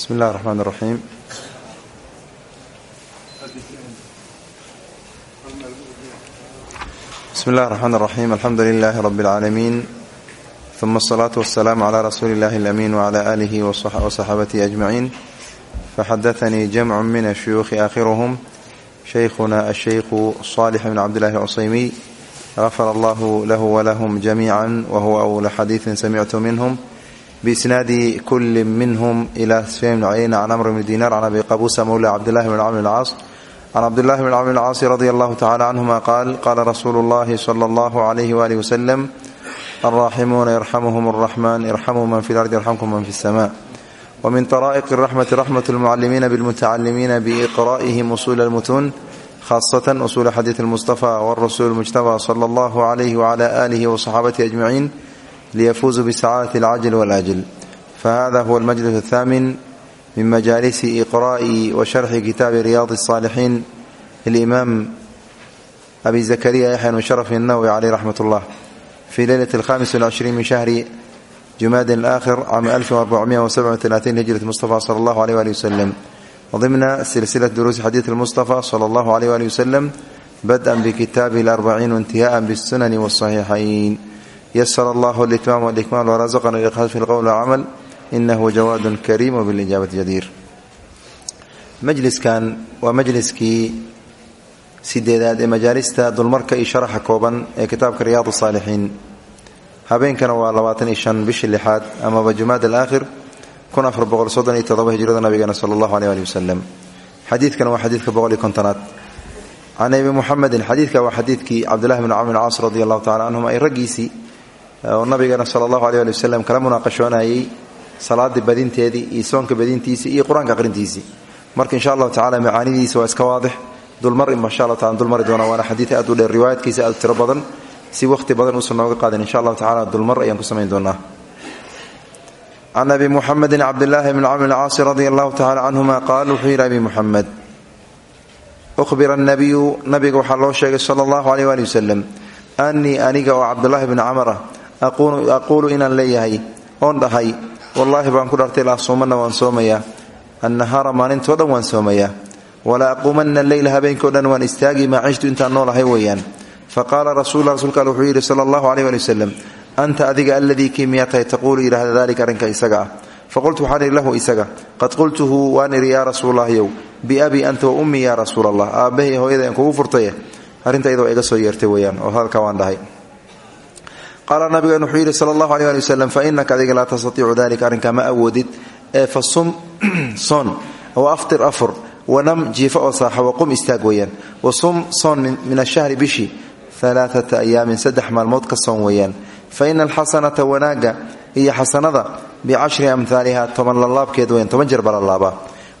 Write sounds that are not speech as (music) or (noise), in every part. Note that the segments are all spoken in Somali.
بسم الله الرحمن الرحيم بسم الله الرحمن الرحيم الحمد لله رب العالمين ثم الصلاة والسلام على رسول الله الأمين وعلى آله وصحابته أجمعين فحدثني جمع من الشيوخ آخرهم شيخنا الشيخ صالح بن عبد الله العصيمي غفر الله له ولهم جميعا وهو أول حديث سمعت منهم بإسناد كل منهم إلى سفيان بن عيينة عن عمرو بن دينار عن أبي قبوسة مولى عبد الله بن عمرو العاص عن عبد الله بن عمرو العاص رضي الله تعالى عنهما قال قال رسول الله صلى الله عليه وآله وسلم الراحمون يرحمهم الرحمن ارحموا من في الأرض يرحمكم من في السماء ومن طرائق الرحمة رحمة المعلمين بالمتعلمين بإقرائهم أصول المتون خاصة أصول حديث المصطفى والرسول المجتبى صلى الله عليه وعلى آله وصحابته أجمعين ليفوزوا بسعادة العجل والآجل فهذا هو المجلس الثامن من مجالس إقراء وشرح كتاب رياض الصالحين للإمام أبي زكريا يحيى بن شرف النووي عليه رحمة الله في ليلة الخامس والعشرين من شهر جماد الآخر عام 1437 هجرة المصطفى صلى الله عليه وآله وسلم وضمن سلسلة دروس حديث المصطفى صلى الله عليه وآله وسلم بدءا بكتاب الأربعين وانتهاء بالسنن والصحيحين يسر الله الإتمام والإكمال ورزقنا الإخلاص في القول والعمل إنه جواد كريم وبالإجابة جدير majliskan waa majliskii sideedaad ee majaalista dulmarka iyo sharaxa kooban ee kitaabka riyaad saalixiin habeenkana waa labaatan iyo shan bishii lixaad amaba jumaad alaakhir kun afar boqol soddon iyo todoba hijrada nabigeena sala allahu aleh ali wasalam xadiidkana waa xadiidka boqol iyo kontonaad can abi muxamedin xadiidka waa xadiidkii cabdillahi bn camr caas radi allahu tacala canhum ay raggiisii oo nabigeena sala allahu aleh ali wasalam kala munaaqashoonayay salaadii badinteedii iyo soonka badintiisii iyo qur'aanka aqrintiisii marka insha allahu tacala macaanidiisa waa iska waadix. Dulmar insha allah taala dulmari doona waana xadiid aad u dheer riwaayaadkiisa aad si waqhti badan uusan nooga qaadin insha allahu tacala dulmar ayaan ku samayn doonaa. Can abi muxamedin cabdillaahi bn camr caasi radi allahu tacala canhuma qaal wuxuu yidhi abi muxamed uhbira nabiyu nabiga sheegay sala allahu aleyh waali wasalam aniga oo cabdulaahi bni camar ah aquulu inaan leeyahay oon dhahay. Wallaahi baan ku dhartay laasuumana waan soomayaa. Annahaara maalintoo dhan waan soomayaa. Wala aquumanna leyla habeenkao dhan waan istaagi maa cishtu intaan noolahay weeyaan. Fa qaala rasuulula rsulka al wuxuu yidhi sala anta adiga aladii kii miyaa tahay taquulu arrinka isaga ah? Faqultu waxaan lahu isaga. Qad qultuhu waan idhi yaa rasuulallahyow biabii anta wa ummii yaa rasuul allah aabbahay hooyada aan kugu furtaye arrinta iyadoo iga soo yeertay weeyaan oo hadalkaa waan dhahay qaala nabigan wuxuu yidhi sala allahu aleh ali wasalam fa inaka adiga laa tastatiicu dalika arrinkaa ma awoodid. Ee fa sum (clears throat) soon wa aftir afur wanam jiifa oo saaxa waqum istaag weeyaan. Wa sum soon min ashahri bishi alaaata ayaamin saddex maalmood ka soon weeyaan. Fa ina alxasanata wanaagga iyo xasanada bicashri amhaaliha toban lalaabkeed weyan toban jeer baa lalaabaa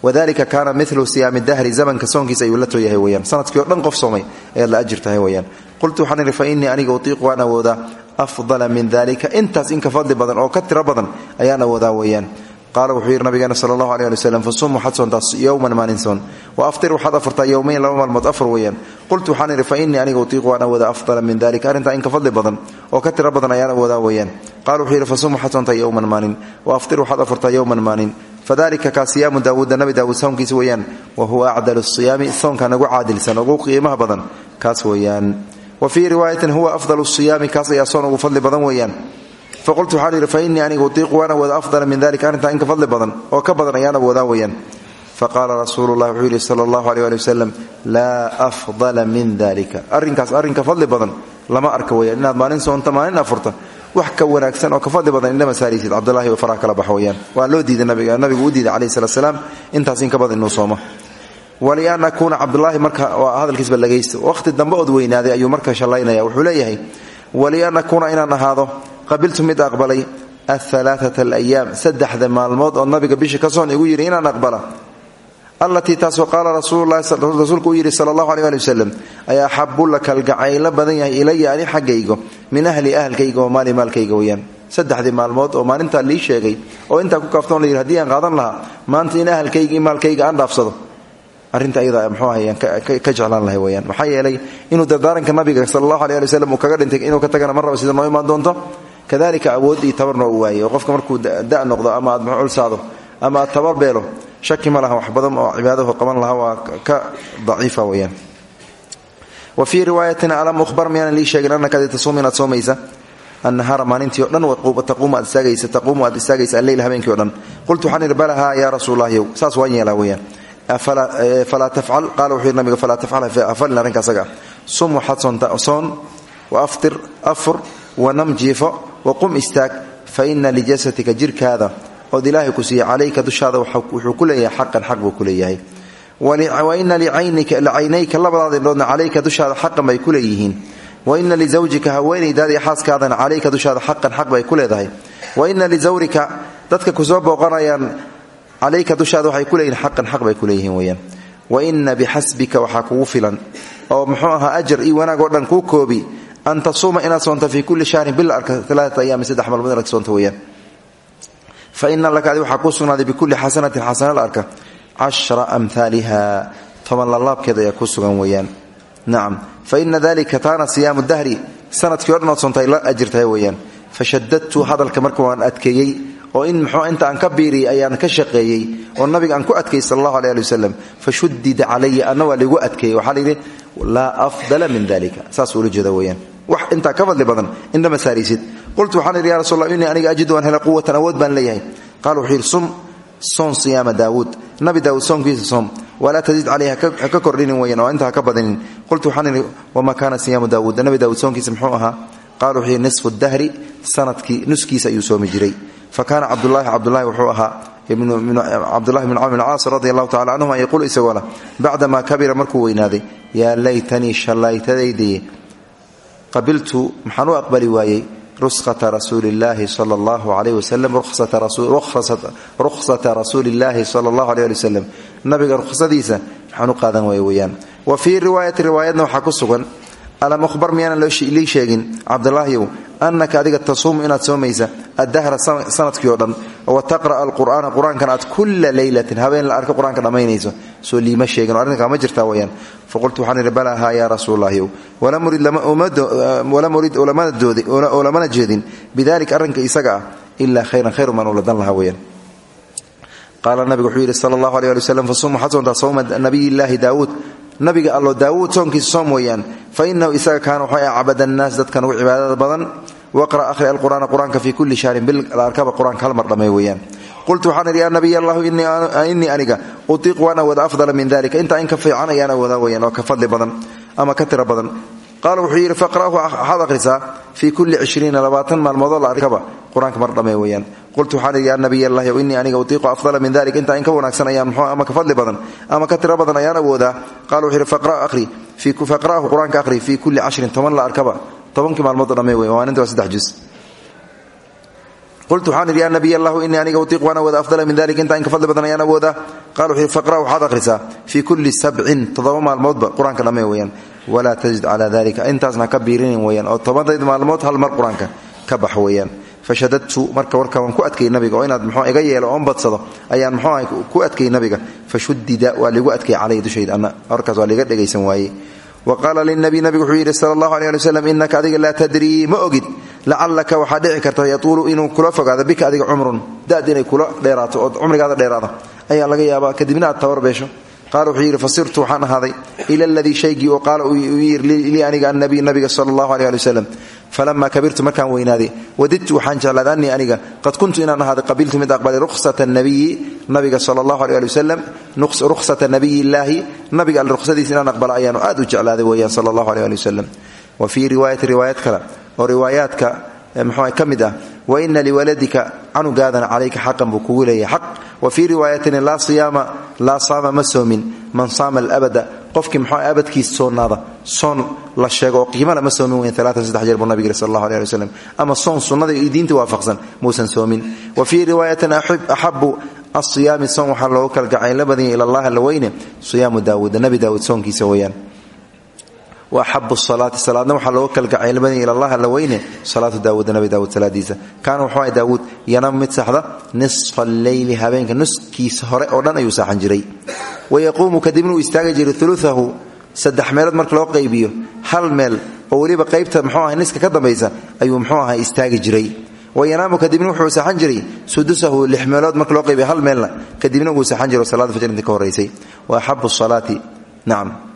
wadalika kaana milu siyaami dahri zamanka soonkiisa ayuu la tooyahay weyaan sannadkii o dhan qof soomay ayaad la ajir tahay qultu waxaan idhi aniga utiiqu waan awoodaa afdala min dalika intaas inka fadli badan oo ka tiro badan ayaan awoodaa weeyaan qaala wuxuu yidhi nabigeena sala allahu aleh ali fasum waxaad soontaa yowman maalin soon wa aftir waxaad afurtaa yowmayn laba maalmood afur weeyaan qultu waxaan idhi fa aniga utiiqu waan awoodaa afdala min dalika arrintaa inka fadli badan oo ka tiro badan ayaan awoodaa weeyaan qaala wuxuu yidhi fasum waxaad soontaa yowman maalin wa aftir waxaad afurtaa yowman maalin fadalika kaa siyaamu daawuuda nabi daawuud soonkiisa weeyaan wa huwa acdalu siyaami soonka nagu caadilsan ugu qiimaha badan kaas weeyaan wa fii riwaayatin huwa afdalu siyaami kaas ayaa soon ugu fadli badan weeyaan. Faqultu waxaan idhi fa innii aniga utiiqu waan awooda afdala min dalika arrintaa inka fadli badan oo ka badan ayaan awoodaa weeyaan. Faqaala rasuulu llahi wuxuu yidhi sala allahu aleh ali wasalam laa afdala min dalika arrinkaas arrinka fadli badan lama arka weyaan inaad maalin soonta maalin afurta wax ka wanaagsan oo ka fadli badan indhama saaraysid cabdulahi oo faraha kala baxa weyaan waa loo diiday walian akuuna cabdulaahi marka hadalkiisba lagaysto waqhti dambe ood weynaaday ayuu marka shallaynaya. Wuxuu leeyahay walian akuuna inaan ahaado qabiltu mid aqbalay ahalaaata alayaam saddexda maalmood oo nabiga bisha ka igu yidhi inaan aqbala. Allatii taasoo qaala rasuulku uu yidhi sala allahu aleh ali wasalam ayaa kalgacaylo badan yahay ilaya ani xaggaygo min ahli ahalkayga maali maalkayga weyaan saddexdii maalmood oo maalintaa lii sheegay oo intaa ku kaaftoon la yidhi haddii aan qaadan lahaa maanta in ahalkayga iyo maalkayga aan dhaafsado arrinta ayada mxuu ahayaan ka jeclaan lahay weyaan maxaa yeelay inuu dardaaranka nabiga sala allahu aleh ali dhintay inuu ka tagana mar raba sida noo imaan doonto kadalika awood iyo tabarna u waayey oo qofka markuu da noqdo ama aad culsaado ama aad tabarbeelo shaki ma laha wax badan oo cibaadahu qaban laha waa ka daciifa weyaan wa fii riwaayatin alam uhbar miyaanan lii sheegin annaka adi tasuum inaad soomaysa annahaara maalintii o dhan taquumu aad istaagaysa alleyl habeenkii o dhan. Qultu waxaan idhi balahaa yaa saas waan yeelaa weyaan sum waxaad soonta soon wa aftir afur wanam jiifo wa qum istaag fa ina lijasadika jirkaada. Ood ilaahay ku siiya calayka dushaada wuxuu ku leeyahay xaqan xaq buu ku leeyahay. Wa ina licaynayka labadaada indhoodna calayka dushaada xaqan bay ku leeyihiin. Wa ina lizawjika haweenaydaada iyo xaaskaadana calayka dushaada xaqan xaq bay ku leedahay. Wa ina lizawrika dadka ku soo booqanayaan calayka dushaada waxay ku leeyihiin xaqan xaq bay ku leeyihiin weyaan wa ina bixasbika waxaa kugu filan oo muxuu ahaa ajar iyo wanaag oo dhan kuu koobi an tasuuma inaad soonto fii kulli shahrin bil arka alaaata ayaami saddex maalmood inaad soonto weyaan fa ina laka adi waxaa kuu sugnaaday bikulli xasanatin arka cashra amhaaliha toban lalaabkeed ayaa ku sugan weeyaan. Nacam fa ina dalika taana siyaamu dahri sannadkii o dhan ood soontay la ajirtahay weeyaan. Fashadadtu hadalka marka oo in muxuu inta aan ka biiriyey ayaan ka shaqeeyey oo nabiga aan ku adkeeyey sal allahu aleh ali wasalam fashudida calaya anna waa ligu adkeeyey. Waxaa layidhi afdala min dalika saas ula jeeda weyaan wax intaa ka fadli badan indhama saaraysid qultu waxaan idhi ya rasul allah aniga ajidu waan hela quwatan awood baan leeyahay. Qaala wuxuu yidhi sum soon siyaama daawuud. Nabi daawuud soonkiisa soom. Walaa tazid caleyh ha ka kordhinin weyan oo inta ha ka badinin. Qultu waxaan idhi wamaa kaana siyaamu daawuud. Nabi daawuud soonkiisa muxuu ahaa. Qaala wuxuu yidhi nisfu dahri sannadkii nuskiisa ayuu soomi jiray fa kaana cabdulahi wuxuu ahaa cabdulahi bn camr caas radi allahu tacala canhuma yaquulu isagoo lah bacdamaa kabira markuu weynaaday yaa laytanii shallaytadaydiye qabiltu maxaan u aqbali waayey ruskhata rasuuli illaahi sala allahu alayh wasalam rukhsata rasuuli illaahi sala allahu aleh ali wasalam nabiga rukhsadiisa maxaan u qaadan waaya weyaan wa fii riwaayati riwaayadna waxaa ku sugan alam uhbar miyaanan lii sheegin cabdulaahyow annaka adiga tasuumu inaad soomaysa addahra sannadkii oo dhan wa taqra'a alqur'aana qur'aankan aad kulla leylatin habeen la arka qur'aanka dhammaynayso soo liima sheegin oo ma jirtaa weyaan faqultu waxaan idhi balaa haa yaa rasuulallahyow walam urid oo lamana jeedin bidalika arrinka isaga ah khayran khayru maan uladan lahaa weyaan qaala nabigu wuxuu yidhi sala allahu aleh fasum waxaad soontaa nabiyillaahi daawuud nabiga allo daawuud soonkiisa soom weeyaan. Fa inahu isaga kaana wuxuu acbad annaas dadkan ugu cibaadada badan. Waqra akhri alqur'aana qur'aanka fii kulli shahrin bil arkaba qur'aanka hal mar dhammay weeyaan. Qultu waxaan idhi yaa nabiy allahu innii aniga utiiqu waan awooda afdala min dalika intaa in ka fiican ayaan awoodaa weyaan oo ka fadli badan ama ka tiro badan qaala wuxuu yidhi faqra'hu waxaad akhrisaa fii kulli cishriina labaatan maalmoodoo la arkaba. Qur'aanka mar dhammay weeyaan. Qultu waxaan idhi yaa nabiy allahi innii aniga utiiqu afdala min dalik. Intaa in ka wanaagsan ayaan mxuu ama ka fadli badan ama ka tiro badan ayaan awoodaa. Qala wuxuu yidhi faqra'hu qur'aanka akhri fii kulli cashrin toban la arkaba. Tobankii maalmood dhammay weyan maalinta waa saddex juz qultu waxaan idhi yaa nabiy allahu innii aniga utiiq waan awooda afdala min dalik intaa in ka fadli badan ayaan awoodaa qala wuxuu faqra'hu waxaad akhrisaa fii kulli sabcin toddoba maalmoodba qur'aanka dhammay weeyaan walaa tajid calaa dalika intaasna ka biirinin weyaan oo tobandayd maalmood hal mar qur'aanka ka bax weeyaan fashadadtu marka warka waan ku adkayy nabiga oo inaad mxuu iga yeelo oon badsado ayaan aha ku adkayy nabiga fashudida waa ligu adkay calay dushayda anna warkaas wa qaala linabi nabigu wuxuu yidhi sala allahu aleh ali wasalam innaka adiga laa tadrii ma ogid. Lacallaka waxaa dhici karta yatuulu inuu kula fogaado bika adiga cumrun. Dad inay kula dheeraato oo cumrigaada dheeraada. Ayaa laga yaabaa kadibna aad tabarbeesho qaala wuxuu yidhi fasirtu waxaan ahaaday ila aladii shaygii oo qaala uu yiri lii aniga annabiy nabiga sala allahu aleh ali wasalam falama kabirtu markaan weynaaday wadidtu waxaan jeclaaday anii aniga qad kuntu inaan ahaaday qabiiltu mid aqbalay rukhsata nabiyi nabiga sala allahu aleh ali wasalam rukhsata nabiy illaahi nabiga alle rukhsadiisa inaan aqbala ayaanu aad u jeclaaday weeyaan sala allahu aleh ali wasalam wa fii riwaayati riwaayad kale oo riwaayaadka mxuu ka mid ah wa ina liwaladika canugaadana calayka xaqan buu kugu leeyahay. Xaq wa fii riwaayatin laa siyaama laa saama ma soomin man saama alabada. Qofkii muxuu abadkiis soonaada soon la sheego oo qiimala ma soomin weyn alaatan saddex jeer buu nabig yiri sal allahu ama soon sunnada diinta waafaqsan muusan soomin. Wa fii riwaayatin axabu asiyaami soon waxaa loogu kalgacayla badanya ila allah alla weyne siyaamu daawuuda nabi daawuud soonkiisa waaxabu salaati salaadna waxaa looga kalgacayl badanya ila allah alla weyne salaatu daawuuda nabi daawuud salaadiisa. Kaana wuxuu ahay daawuud yanam mid saxda nisfa alleyli habeenka nuskiisa hore oo dhan ayuu saaxan jiray. Wayaquumu kadibna uu istaagi jiray uluahu saddex marka loo qaybiyo hal meel oo weliba qaybta mxuu ahay niska ka dambaysa ayuu mxuu ahay istaagi jiray. Wayanaamu kadibna wuxuu saxan jiray sudusahu lix marka loo qaybiya hal meelna kadibna wuu saxan jiro salaada fajr intii ka horeysay wa axabu salaati nacam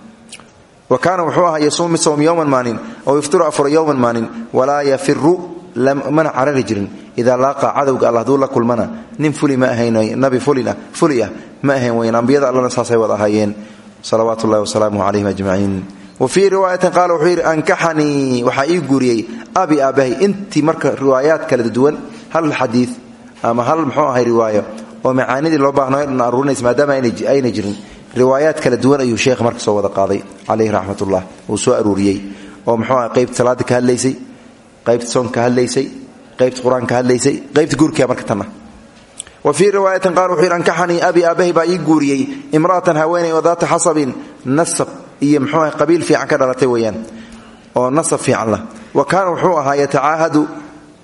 wa kaana wuxuu ahaa yasuum mid sowm yowman maalin oo yuftiru afura yowman maalin walaa yafiru mana carari jirin. Idaa laaqa cadowga alla haduu kulmana nin fuli ma ahayn nabi fuli ah ma ahayn weyn ambiyada allana saasay wad ahaayeen. Salawaatu ullahi wasalaamuh calayhim ajmaciin. Wa fii riwaayatin qaala wuxuu yidhi ankaxanii waxaa ii guuriyey abi aabahay intii marka riwaayaad kala duwan hal xadiid ama hal muxuu ahay riwaayo oo macaanidii loo baahnayo dhan aruurinaysa maadaama ayna jirin riwaayaad kala duwan ayuu sheekh marka soo wada qaaday calayhi raxmatullah uu soo aruuriyey oo muxuu qaybta salaada ka hadlaysay qaybta soonka ka hadlaysay qaybta qur'aanka ka hadlaysay qaybta guurkia marka tanna. Wa fii riwaayatin qaal wuxuu yidhi ankaxanii abi aabahay baa ii guuriyey imra'atan haweeney oo daata nasab iyo muxuu ahay qabiil fiican ka dhalatay weeyaan oo nasab fiican lah wa kaana wuxuu ahaa yatacaahadu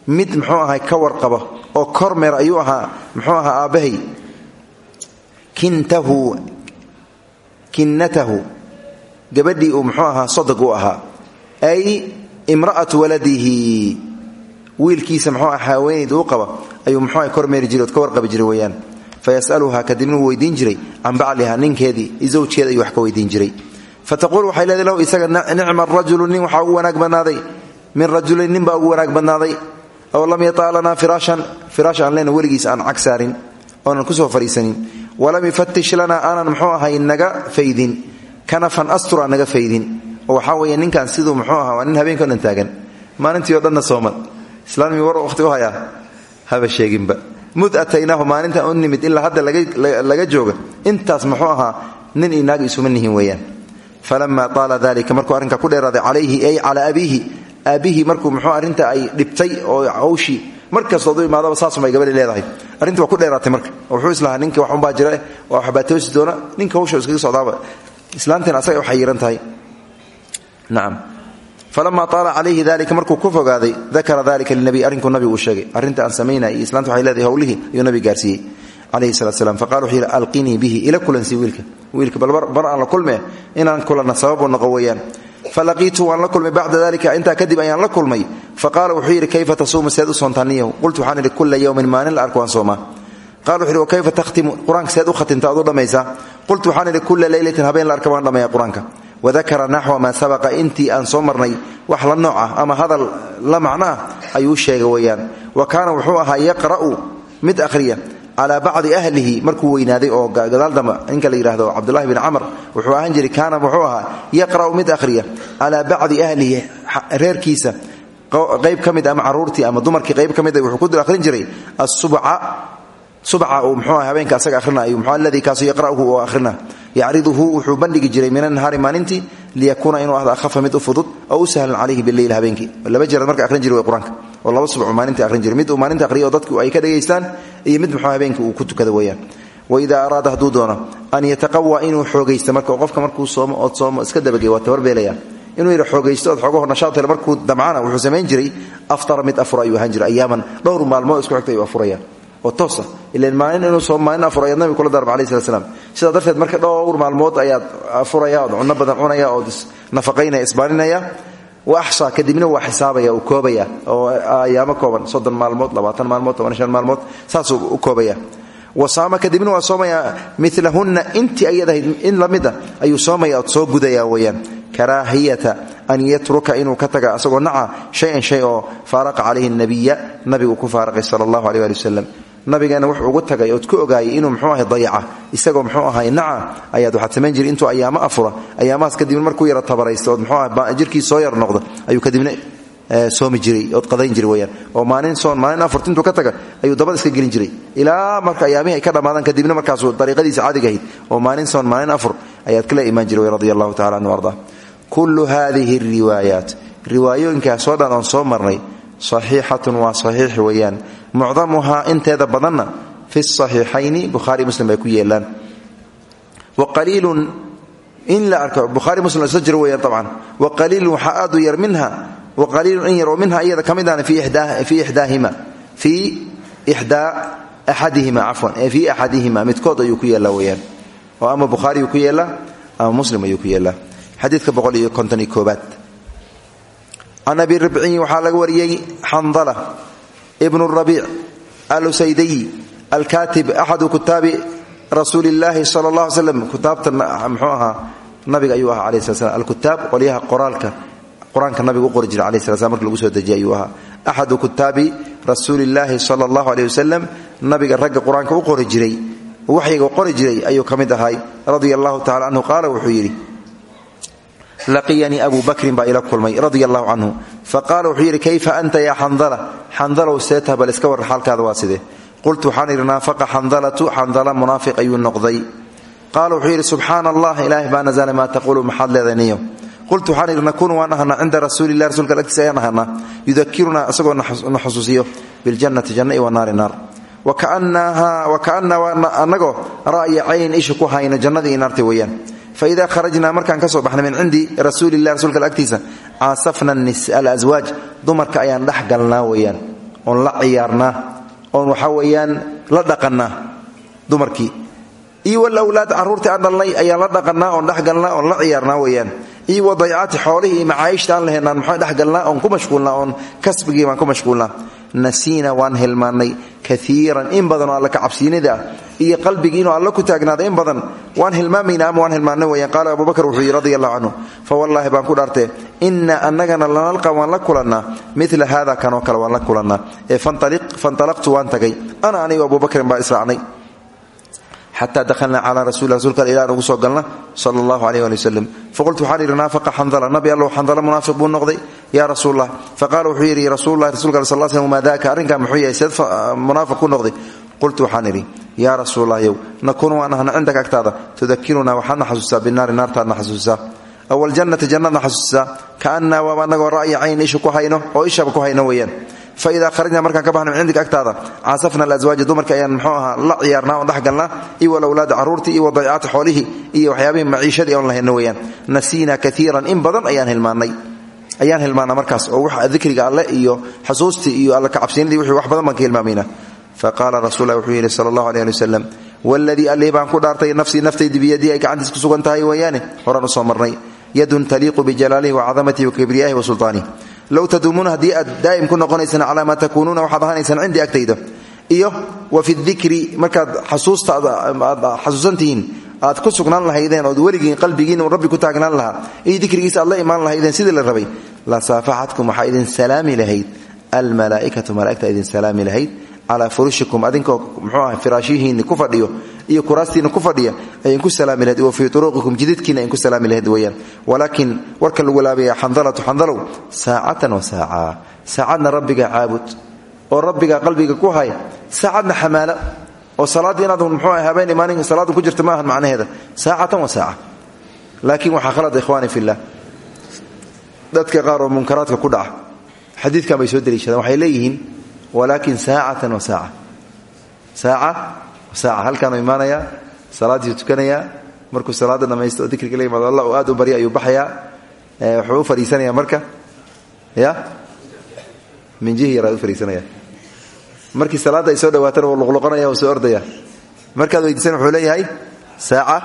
mid muxuu ahay ka warqaba oo kormeer ayuu ahaa muxuu ahaa aabbahay. Kintahu kinnatahu gabadhii uu muxuu ahaa sodog u ahaa ay imra'atu waladihi wiilkiisa muxuu ah haweenayd uu qaba ayuu muxuu kormeeri jiray ood ka warqabi jiray weeyaan. Fayasaluhaa kadibna wuu jiray can bacliha ninkeedii ayuu wax ka weydiin jiray. Fataquul waxay leedahay low isaga nicma rajulu nin waxaa ugu wanaag badnaaday min rajulayn nin baa wanaag badnaaday ow lam yataa lanaa firaashan firaash aan lena aan cag saarin oonan ku soo fadhiisanin walam yufatish lanaa aanan muxuu ahay naga faydin. Kanafan astur aan naga faydin. Oo waxaa weeye ninkan siduu muxuu ahaa waa nin habeenka o dhan taagan. Maalintii o dhanna sooman. Islaamii war waqti u hayaa? Haba sheeginba. Mud ataynaahu maalintan u nimid ilaa hadda laga jooga. Intaas muxuu ahaa nin inaag isuma nihin weeyaan. Falama taala dalika markuu arrinka ku dheeraaday calayhi ay calaa abiihi. Aabbihii markuu muxuu arrinta ay dhibtay oo hawshii mar kastood u imaadaba saasumay gabadhi leedahay. Arrintii waa ku dheeraatay marka. Wuxuu islahaa ninka wax unbaa jira waa waxbaa toosi doona ninka hawsha iskaga socdaaba islaanteen asaga waxay yiran tahay. Nacam falama taala calayhi markuu ku fogaaday dakara dalika linabiy arrinkuu nabigu uu sheegay. Arrinta aan samaynaya iyo islaanta waxay leedahay howlihii ayuu nabi gaarsiiyey calayhi salatu slam faqala wuxuu bihi ila kulansii wiilka. Wiilka bal bar aan inaan kulanna sababu noqo falaqiitu waan la kulmay bacda dalika kadib ayaan la kulmay. Faqaala wuxuu yidhi kayfa tasuumu? Seed u soontaa niyahu. Qultu waxaan idhi kula yowmin maalin la arko waan soomaa. Yidhi wakayfa takhtimu? Qur'aanka seed u khatimta qultu waxaan idhi kula leylatin habeen la dhammeeya qur'aanka. Wadakara naxwa maa sabaqa intii aan soo marnay wax la ah ama hadal la macno ah ayuu sheegay weeyaan. Wa kaana wuxuu ahaa yaqra'u mid akhriya calaa bacdi ahlihi markuu weynaaday oo gadaal damba ninka la yidhahdo cabdulahi bin camr wuxuu ahaan jiray kaana wuxuu ahaa yaqra'u mid akhriya calaa bacdi ahlihi reerkiisa qayb ka mid ama caruurtii ama dumarkii qayb ka mid wuxuu ku dul akhrin jiray asubca subca uu muxuu aha habeenka asaga akhrinayo muxuu alladii kaasu yaqra'uhu oo akhrina yacriduhu wuxuu bandhigi jiray min annahaari maalintii liyakuuna inuu ahdo akhafa mid u fudud oo u sahlan calayhi bileyl habeenkii laba marka akhrin jiray way qur'aanka oo laba jiray mid uu maalinta dadku ay ka dhegaystaan iyo mid muxuu habeenkii uu ku tukada weeyaan. Waidaa araada hadduu doono an yataqawa inuu xoogaysto marka qofka markuu soomo ood soomo iska dabagey waa tabarbeelaya inuu yidha xoogaysto ood xoogaho nashaad hele markuu damcana wuxuu samayn jiray aftara mid afur ayuu ahaan jiray ayaaman dhowr maalmood isku xigta ayuu afuraya oo toosa ilan maalin inuu soo maalin afur ayaad kula darba alayh slat slam sidaa darteed marka dhowr maalmood ayaad afuraya ood cunno badan cunaya ood isnafaqaynaya isbaaninaya wa axsaa kadibna waa xisaabaya uu koobaya oo ayaamo kooban soddon maalmood labaatan maalmood toban shan maalmood saasuu u koobaya. Wa saama kadibna waa soomaya milahunna intii ayadahayd in la mid a ayuu soomaya ood soo gudaya weeyaan. Karaahiyata an yatruka inuu ka taga asagoo naca shayan shay oo faaraqa calayhi nabiya nabigu ku faaraqay sala allahu aleh ali wasalam nabigeena wuxuu ugu tagay ood ku ogaayay inuu mxuu ahay dayaca. Isagoo mxuu ahay naca ayaad waxaad samayn jiray intuu ayaamo afura. Ayaamahaas kadibna markuu yara tabaraysto ood mxuu aha jirkiis soo yar noqdo ayuu kadibna soomi jiray ood qadayn jiray weyaan oo maalin soon maalin afurt intuu ka taga ayuu dabad iska gelin jiray. Ilaa marka ayaamihii ay ka dhammaadaan kadibna markaasuu dariiqadiisa caadiga ahayd. Oo maalin soon maalin afur ayaad kala imaan jiray allahu tacala anhu arda kullu hadihi riwaayaat. Riwaayooyinkaasoo dhan oon soo marnay saxiixatun waa saxiix weeyaan. Mucdamuhaa inteeda badanna fi saxiixayni bukhaari muslim ay ku yeelaan. Wa qaliilun in la arko bukhaari muslim isla jiro weyaan wa qaliilun waxaa yar minha wa qaliilun in yar minha iyada ka mid ahna fii ixdaahima fii ixdaa axadihima cafwan fii axadihima midkood ayuu ku yeelaa weyaan oo ama bukhaari ku yeelaa ama muslim ayuu ku yeelaa. Xadiidka boqol iyo konton iyo can abi ribciyi waxaa laga wariyey xandala ibnu rabiic alusaydiy alkaatib axadu kutaabi rasuuli illaahi sala allah alay slam kutaabta ahaa nabiga ayuu ahaa alayh sala slam alkutaab qolyaha qoraalka qur'aanka nabiga u qori jira lagu soo dejiyay ayuu ahaa axadu kutaabi rasuuli illaahi sala nabiga ragga qur'aanka u qori jiray waxyiga qori jiray ayuu ka mid ahay radia allahu wuxuu yidhi laqiyanii abu bakrin baa ila kulmay radia allahu canhu faqaala wuxuu yidhi kayfa anta yaa xandala xandalow seetah bal iska warra xaalkaada waa sidee? Qultu waxaan idhi naafaqa xandalatu xandala munaafiq ayuu noqday. Qaala wuxuu yidhi subxaana allah ilaahay baa nazala maa taquulu maxaad leedahay niyo? Qultu waxaan idhi nakuunu waan ahanaa cinda rasuulilah rasuulka agtiisa ayaan ahanaa yudakirunaa isagoo na xusuusiyo biljannati janna iyo wanaari naar naarta weeyaan faida kharajnaa markaan ka soo baxnay min cindi rasuulilah rasuulka agtiisa caasafna alaswaaj dumarka ayaan dhex galnaa weyaan oon la ciyaarnaa oon waxaa weeyaan la dhaqannaa dumarkii iyo walawlaad carruurtii aan dhalnay ayaan la dhaqannaa oon dhexgalnaa oon la ciyaarnaa weyaan iyo wadaycaati xoolihii iyo macaayishta aan lahaynaan maxaa dhexgalnaa oon ku mashquulnaa oon kasbigii baan ku mashquulnaa. Nasiina waan hilmaannay kaiiran in badan oo alla kacabsiinida ah. Iyo qalbigii inuu alla ku taagnaada in badan waan hilmaamaynaa ama waan hilmaannay weyaan qaala abubakar wuxuu yidhi radi allahu fa wallaahi baan ku dhaartee inna annagana lanalqa waan la kulannaa. Mila haada kanoo kale waan la kulannaa. Ee fantalaqtu waan tagay. Ana anigo abubakrin baa israacnay xata dahalnaa cala rasuli rasulka ilah aan ugu soo galna sala allahu aleyh ali wasalam faqultu waxaan idhi naafaqa xandala nabi allow xandala munaafiq buu noqday yaa rasuulallah faqala wuxuu yidhi rasuululahi rasulka al sal slm maa daaka arrinkaa muxuu yahay seed munaafiq ku noqday qultu waxaan idhi yaa rasuulalahyow nakunu waan ahna cindaka agtaada tudakirunaa waxaadna xasuusaa binaari naartaadna xasuusaa awaljannati jannadna xasuusaa kaannaa waaba anagoo ra'ya cayn isha ku hayno oo ishaba faida kharajna markaan ka baxna min cindiga agtaada caasafna alaswaaja dumarka ayaan mxuu ahaa la ciyaarnaa oon dhexgalnaa iyo walawlaada carruurtii iyo wadaycaati xoolihii iyo waxyaabihii maciishadii oon lahayno weyaan nasiina kaiiran in badan ayaan hilmaannay ayaan hilmaannaa markaas oo wax dikriga alle iyo xasuustii iyo alla kacabsiinadii wixii wax badan baan ka hilmaamayna faqaala rasuulah wuxuu yidhi sala allahu aleh baan ku dhaartay nafsii naftaydi biyadii ay gacantiis ku sugan tahay weeyaane u soo marnay yadun taliiqu bijalaalihi wacadamatihi wakibriyaahi wa sulطaanih low taduumuuna haddii aad daa'im ku noqonaysaan calaa maa takuunuuna waxaad ahanaysaan cindii agtayda iyo wa fi dikri markaad xasuusta aad xasuusantihiin aad ku sugnaan lahaydeen ood weligiin qalbigiin rabbi ku taagnaan lahaa iyo dikrigiisa aad la imaan lahaydeen sidii la rabay la saafaxadkum waxaa idin salaami lahayd. Almalaaikatu mala'igta idin salaami lahayd. Calaa furushikum adinkoo mxuu aha firaashihiinni ku fadhiyo iyo kuraastiinna ku fadhiya aydinku salaami lahayd wa fii jididkiina idinku salaami lahayd weeyaan. Walaakiin warka lagu laabaya xandalatu xandalow saacatan wa saaca saacadna rabbiga caabud oo rabbiga qalbiga ku hay saacadna xamaala oo salaaddii inaad mxuu habeen imaanin salaadda ku jirta ma ahan macnaheeda. Saacatan wa saaca laakiin waxaa khalad ikhwaani fillah. Dadka qaar oo munkaraadka ku dhaca xadiidkan bay soo deliishadaan waxay leeyihiin walaakin saacatan wa saaca saaca saaca halkaanu imaanayaa salaaddiisu tukanayaa markuu salaadda dhammaysto oo dikriga la allah uu aad u barya ayuu baxayaa wuxuu u marka ya? Minjihi yaraad u markii salaadda ay soo dhawaatana luqluqanaya wuu soo ordaya markaad weydiisan wuxuu leeyahay saaca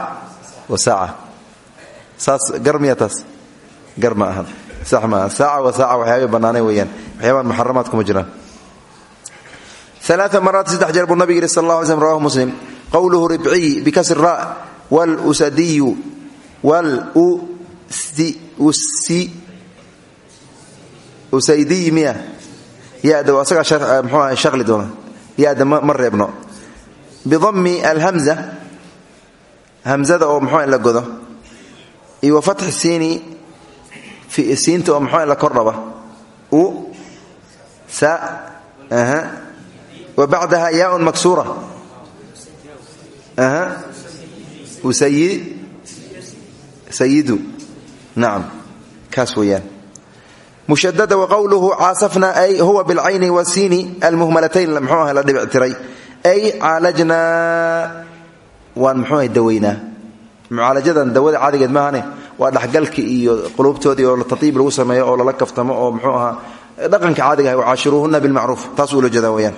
wa saaca. Saas gar miya taas. Saaca wa saaca waxyaabay bannaanay weeyaan. Waxyaabaan muxaramaad kuma jiraan aa maraat saddex jeer buu nabig yihi sal la alay slm rawahu muslim qowluhu ribciy bikasri ra wlusadiyu usaydiy miya yada asagaa mxuu aha shaqli doona yada ma reebno bidami alhamza hamzada oo mxuu la godo iyo wa fatxi siini siinta oo mxuu la kordhaba u wbacdaha yaaun maksuura. Sayidu nacam kaas weeyaan. Mushadada waqowluhu caasafna ay huwa bilcayni wasiini almuhmalatayn mxuu aha la dhibictiray ay caalajnaa. Waan mxuu aha dawaynaa mucaalajadan dawada caadigeed maahane waa dhexgalki iyo qulubtoodii oo tatiib lagu sameeyo oo lala kaftamo oo mxuu ahaa ah weyaan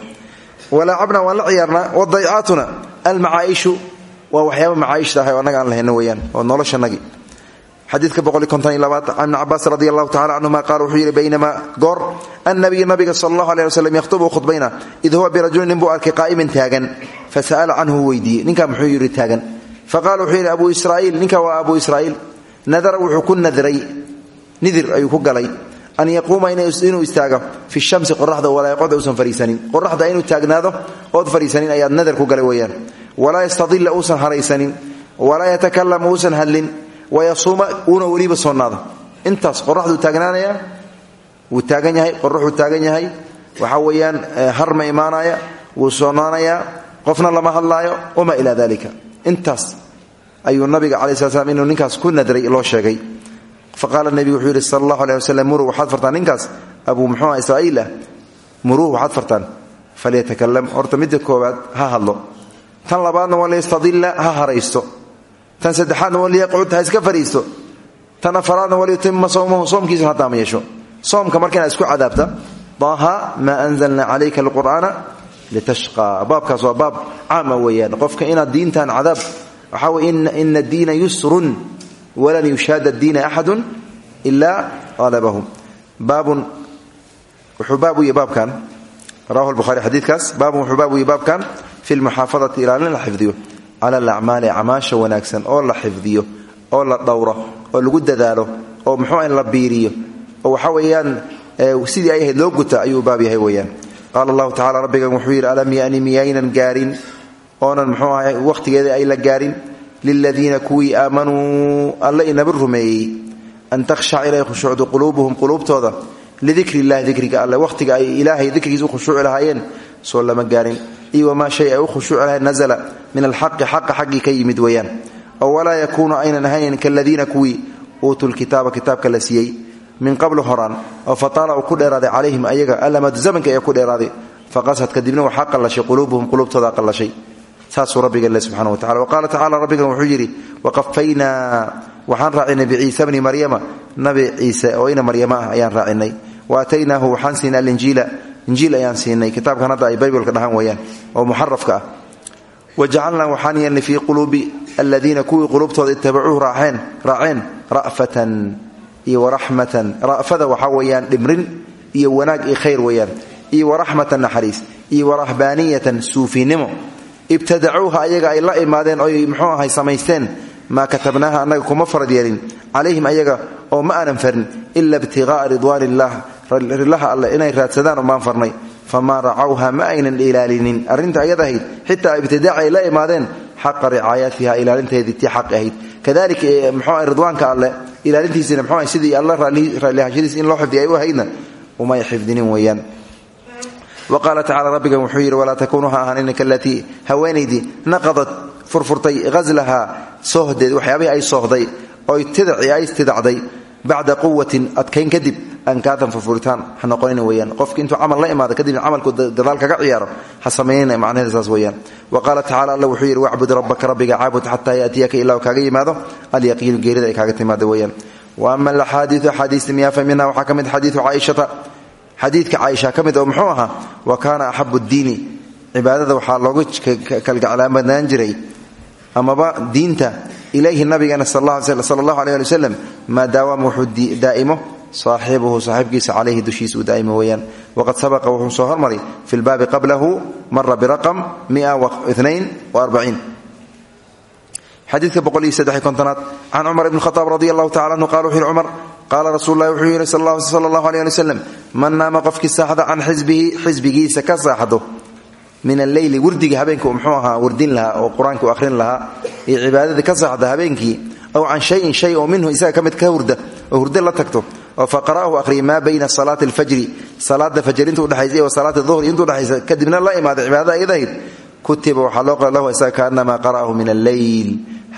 walaacabna waan la ciyaarnaa wadaycaatuna almacaaishu waa waxyaaba macaaishta ah oo annaga aan lahayno weyaan oo noloshanagi xadiidka boqoli konton iyo labaad can ibni cabaas radi allahu tacala canhuma qaala wuxuu yidhi baynamaa goor annabiyu nabiga sala allahu aleh waslem yakhtubu khudbayna huwa birajulin nin buu arkay qaa'iman taagan. Fasa'ala canhu weydiiyey. Ninkaa muxuu yidhi taagan. Faqala wuxuu yidhi abuu israa'iil. Ninka waa abuu nadara wuxuu ku nadray. Nidir ayuu ku galay an yaquuma inuu istaago fi shamsi qoraxda walaa yaqoda uusan fariisanin. Qoraxda inuu taagnaado ood fariisanin ayaad nadar ku galay weeyaan. Walaa yastadilla uusan haraysanin. Walaa yatakalam uusan hadlin. Wayasuuma uuna weliba soonaado intaas qoraxduu taagnaanaya wuu taagan yahay qoraxuu waxaa weeyaan harma imaanaya wuu soonaanayaa qofna lama hadlaayo wamaa ilaa dalika intaas ayuu nabiga cala sla slam ninkaas ku nadray loo sheegay faqaala nebigu wuxuu yidhi sala allahu aleh waslem muruu waxaad fartaan ninkaas? Abuu muxuuha israa'iil ah. Muruuh waxaad fartaan? Falyatakalam horta midda koowaad ha hadlo. Tan labaadna walyastadilla ha haraysto. Tan saddexaadna walyaqcud ha iska fadhiisto. Tan afaraadna walyutima sowmahu soomkiisuna hataama yeesho. Soomka marka inaad isku cadaabta. Daaha maa anzalna calayka alqur'aana litashqaa. Baabkaas waa baab caama weeyaan qofka inaad diintan cadaab. Waxaa weye ina diina yusrun walan yushaada diina axadu ilaa qalabahum baabun wuxuu baab u yahy baabkan. Rawahu lbuhari xadiidkaas. Baabun wuxuu baab u yahy baabkan fi lmuxaafadati ilaalin la xifdiyo. Cala alacmaali acmaasha wanaagsan oo la xifdiyo oo la dhowro oo lagu dadaalo oo muxuu in la biiriyo. Oo waxa weeyaan sidii ay ahayd loo guta ayuu baab yahay weeyaan. Qaala allahu tacala rabbigan wuxuu yidhi alam gaarin liladiina kuwii aamanuu alla inaba rumeeyey an takhshac inay khushuucdo quluubuhum quluubtooda lidikri illahi dikriga alle wakhtiga ay ilaahay dikrigiisa u khushuuci lahaayeen soo lama gaarin iyo wamaa shay ay u khushuuci lahayen nazla min alxaqi xaqa xaggii ka yimid weeyaan oo walaa yakuunu aynan ahaynin kaladiina kuwii uutuu lkitaaba kitaabka la siiyey min qablu horaan oo fataala uu ku dheeraaday calayhim ayaga alamadu zamanka ee ku dheeraaday faqasad kadibna waxaa qallashay saasuu rabbiga le subxana watacala waqaala tacala rabbigan wuxuu yidhi waqafaynaa waxaan raacinay biciisa bni maryama. Nabi ciise oo ina maryama ah ayaan raacinay wa ataynaahu waxaan siinay alinjiila injiil ayaan siinay. Kitaabkan hadda ay baybalka dhahaan weeyaan oo muxarafka ah. Wa jacalnaa waxaan yeelnay fii quluubi aladiina kuwii quluubtooda itabacuuhu raaceen ra'fatan iyo waraxmatan. Ra'fada waxaa weeyaan dhimrin iyo wanaag iyo khayr weeyaan. Iyo waraxmatan naxariis iyo warahbaaniyatan suufinimo ibtadacuuha ayaga ay la imaadeen oy muxuu ahay samaysteen. Maa katabnaaha annaga kuma farad yeelin. Calayhim ayaga oo ma aanan farin ila ibtiqaa'a ridwaan illah rilaha alleh inay raadsadaan maan farnay. Famaa racawha ma aynan ilaalinin. Arrinta ayad xitaa ibtidaac ay la imaadeen xaqa ricaayatiha ilaalinteedii tii xaq ahayd. Kadalika mxuu ridwaanka alleh ilaalintiisina mxuu ahay sidii alla raallihashadiis in loo xifdiya u ahaydna. Umay xifdinin weeyaan wa qaala tacala rabbigan wuxuu yidhi walaa takuunuu ha ahaanina kalatii haweenaydii naqadad furfurtay ghaslahaa soohdeed waxyaabihii ay soohday oy tidacii ay tidacday bacda quwatin adkayn kadib ankaatan furfuritaan ha noqonina weyaan qofki intuu camal la imaado kadibna camalku gadaal kaga ciyaaro ha samaynina macnaheeda saas weyaan wa qaala tacala alla wuxuu yidhi wacbud rabbaka rabbiga caabud xataa yaatiyaka ilaa kaaga yimaado alyaqiinu geerida ay kaaga timaado weyaan wa xadiidka caaisha ka mid oo muxuu ahaa wa kaana axabu diini cibaadada waxaa loogu kalgaclaamadnaan jiray. Amaba diinta ilayhi nabigeena sal allahu aleh ali waslem maa daawama wuxuu daa'imo saaxibuhu saaxiibkiisa calayhi dushiisa uu daa'imo weeyaan. Waqad sabaqa wuxuu soo hormaray fi lbaabi qablahu mara biraqam saddex kontonaad can cumar ibn khaaab radi allahu tacala anhu qala wuxu yhi cumar qaala rasuulu lahi wuxuu yidhi sala allahu aleh ali waslem man naama qofkii saaxda can xisbihi xisbigiisa ka saaxdo min alleyli wurdiga habeenka muxuu ahaa wurdin lahaa oo qur'aanka u ahrin lahaa iyo cibaadadii ka saaxda habeenkii aw can shayin shay oo minhu isaga ka mid ka hurda oo hurdo la tagto oo faqara'ahu akhriya maa bayna salaati alfajri salaada fajr inta udhexaysa iyo salaati duhri inta udhexaysa kadibna la imaada cibaadada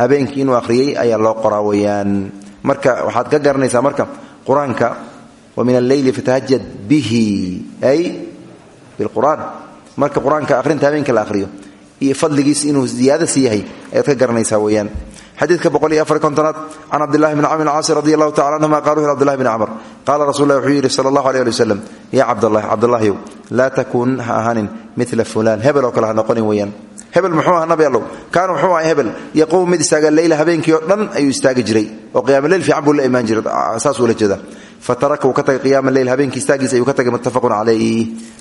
habeenkii inuu akhriyey ayaa loo qoraa marka waxaad ka garanaysaa marka qur'aanka wa min alleyli fatahajad bihi ay bilqur'aan marka qur'aanka habeenka la akhriyo iyo fadligiis inuu ziyaada sii yahay ayaad ka garanaysaa weeyaan. Xadiidka boqol iyo afar kontonaad can cabdillahi bni camr caasi radi allahu tacala anhuma qala wuxu abdillahi bni camr qaala rasul lah wuxuu yidhi sala allahu aleh ali wasalam yaa cabdallahi cabdallahyow laa takuun ha ahaanin mila fulaan hebel oo kale ha hebel muxuu aha nabi allow. Kaana muxuu aha hebel. Yaquumu mid istaaga leyla habeenkii oo dhan ayuu istaagi jiray. Oo qiyaamuleyl fiican buu la imaan jiray. Saasuu la jeeda fa taraka wuu ka qiyaama leyl habeenkii istaagiisa ayuu ka tagay muttafaqun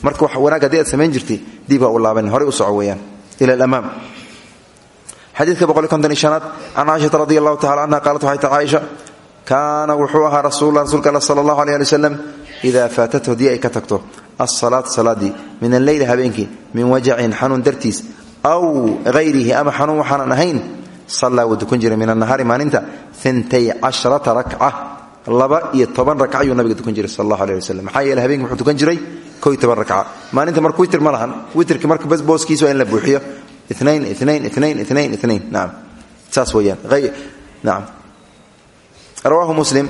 marka wax wanaag aad samayn jirtay dib u laaban horey u soco weeyaan. Ila alamaam xadiidka boqol iyo konton iyo shanaad can caaishata radi allahu tacala canha qaalat waxay tahay caaisha kaana wuxuu ahaa rasuulula rasuulka alla sala allahu aleh ali wasalam idaa faatathu haddii ay ka tagto alsalaat salaadii min min wajacin xanuun dartiis aw hayrihi ama xanuun waxaanan ahayn sallaa wuu dukan jiray min annahaari maalinta intay cashrata rakca laba iyo toban rakca ayuu nabiga dukan jiray sal allahu aleh wasalam maxaa yeele habeenkii wuxuu jiray ko iyo toban rakca. Maalinta marka witr ma lahan booskiisa in la buuxiyo. Inain inain inain inain inain naam. Naam. Rawaahu muslim.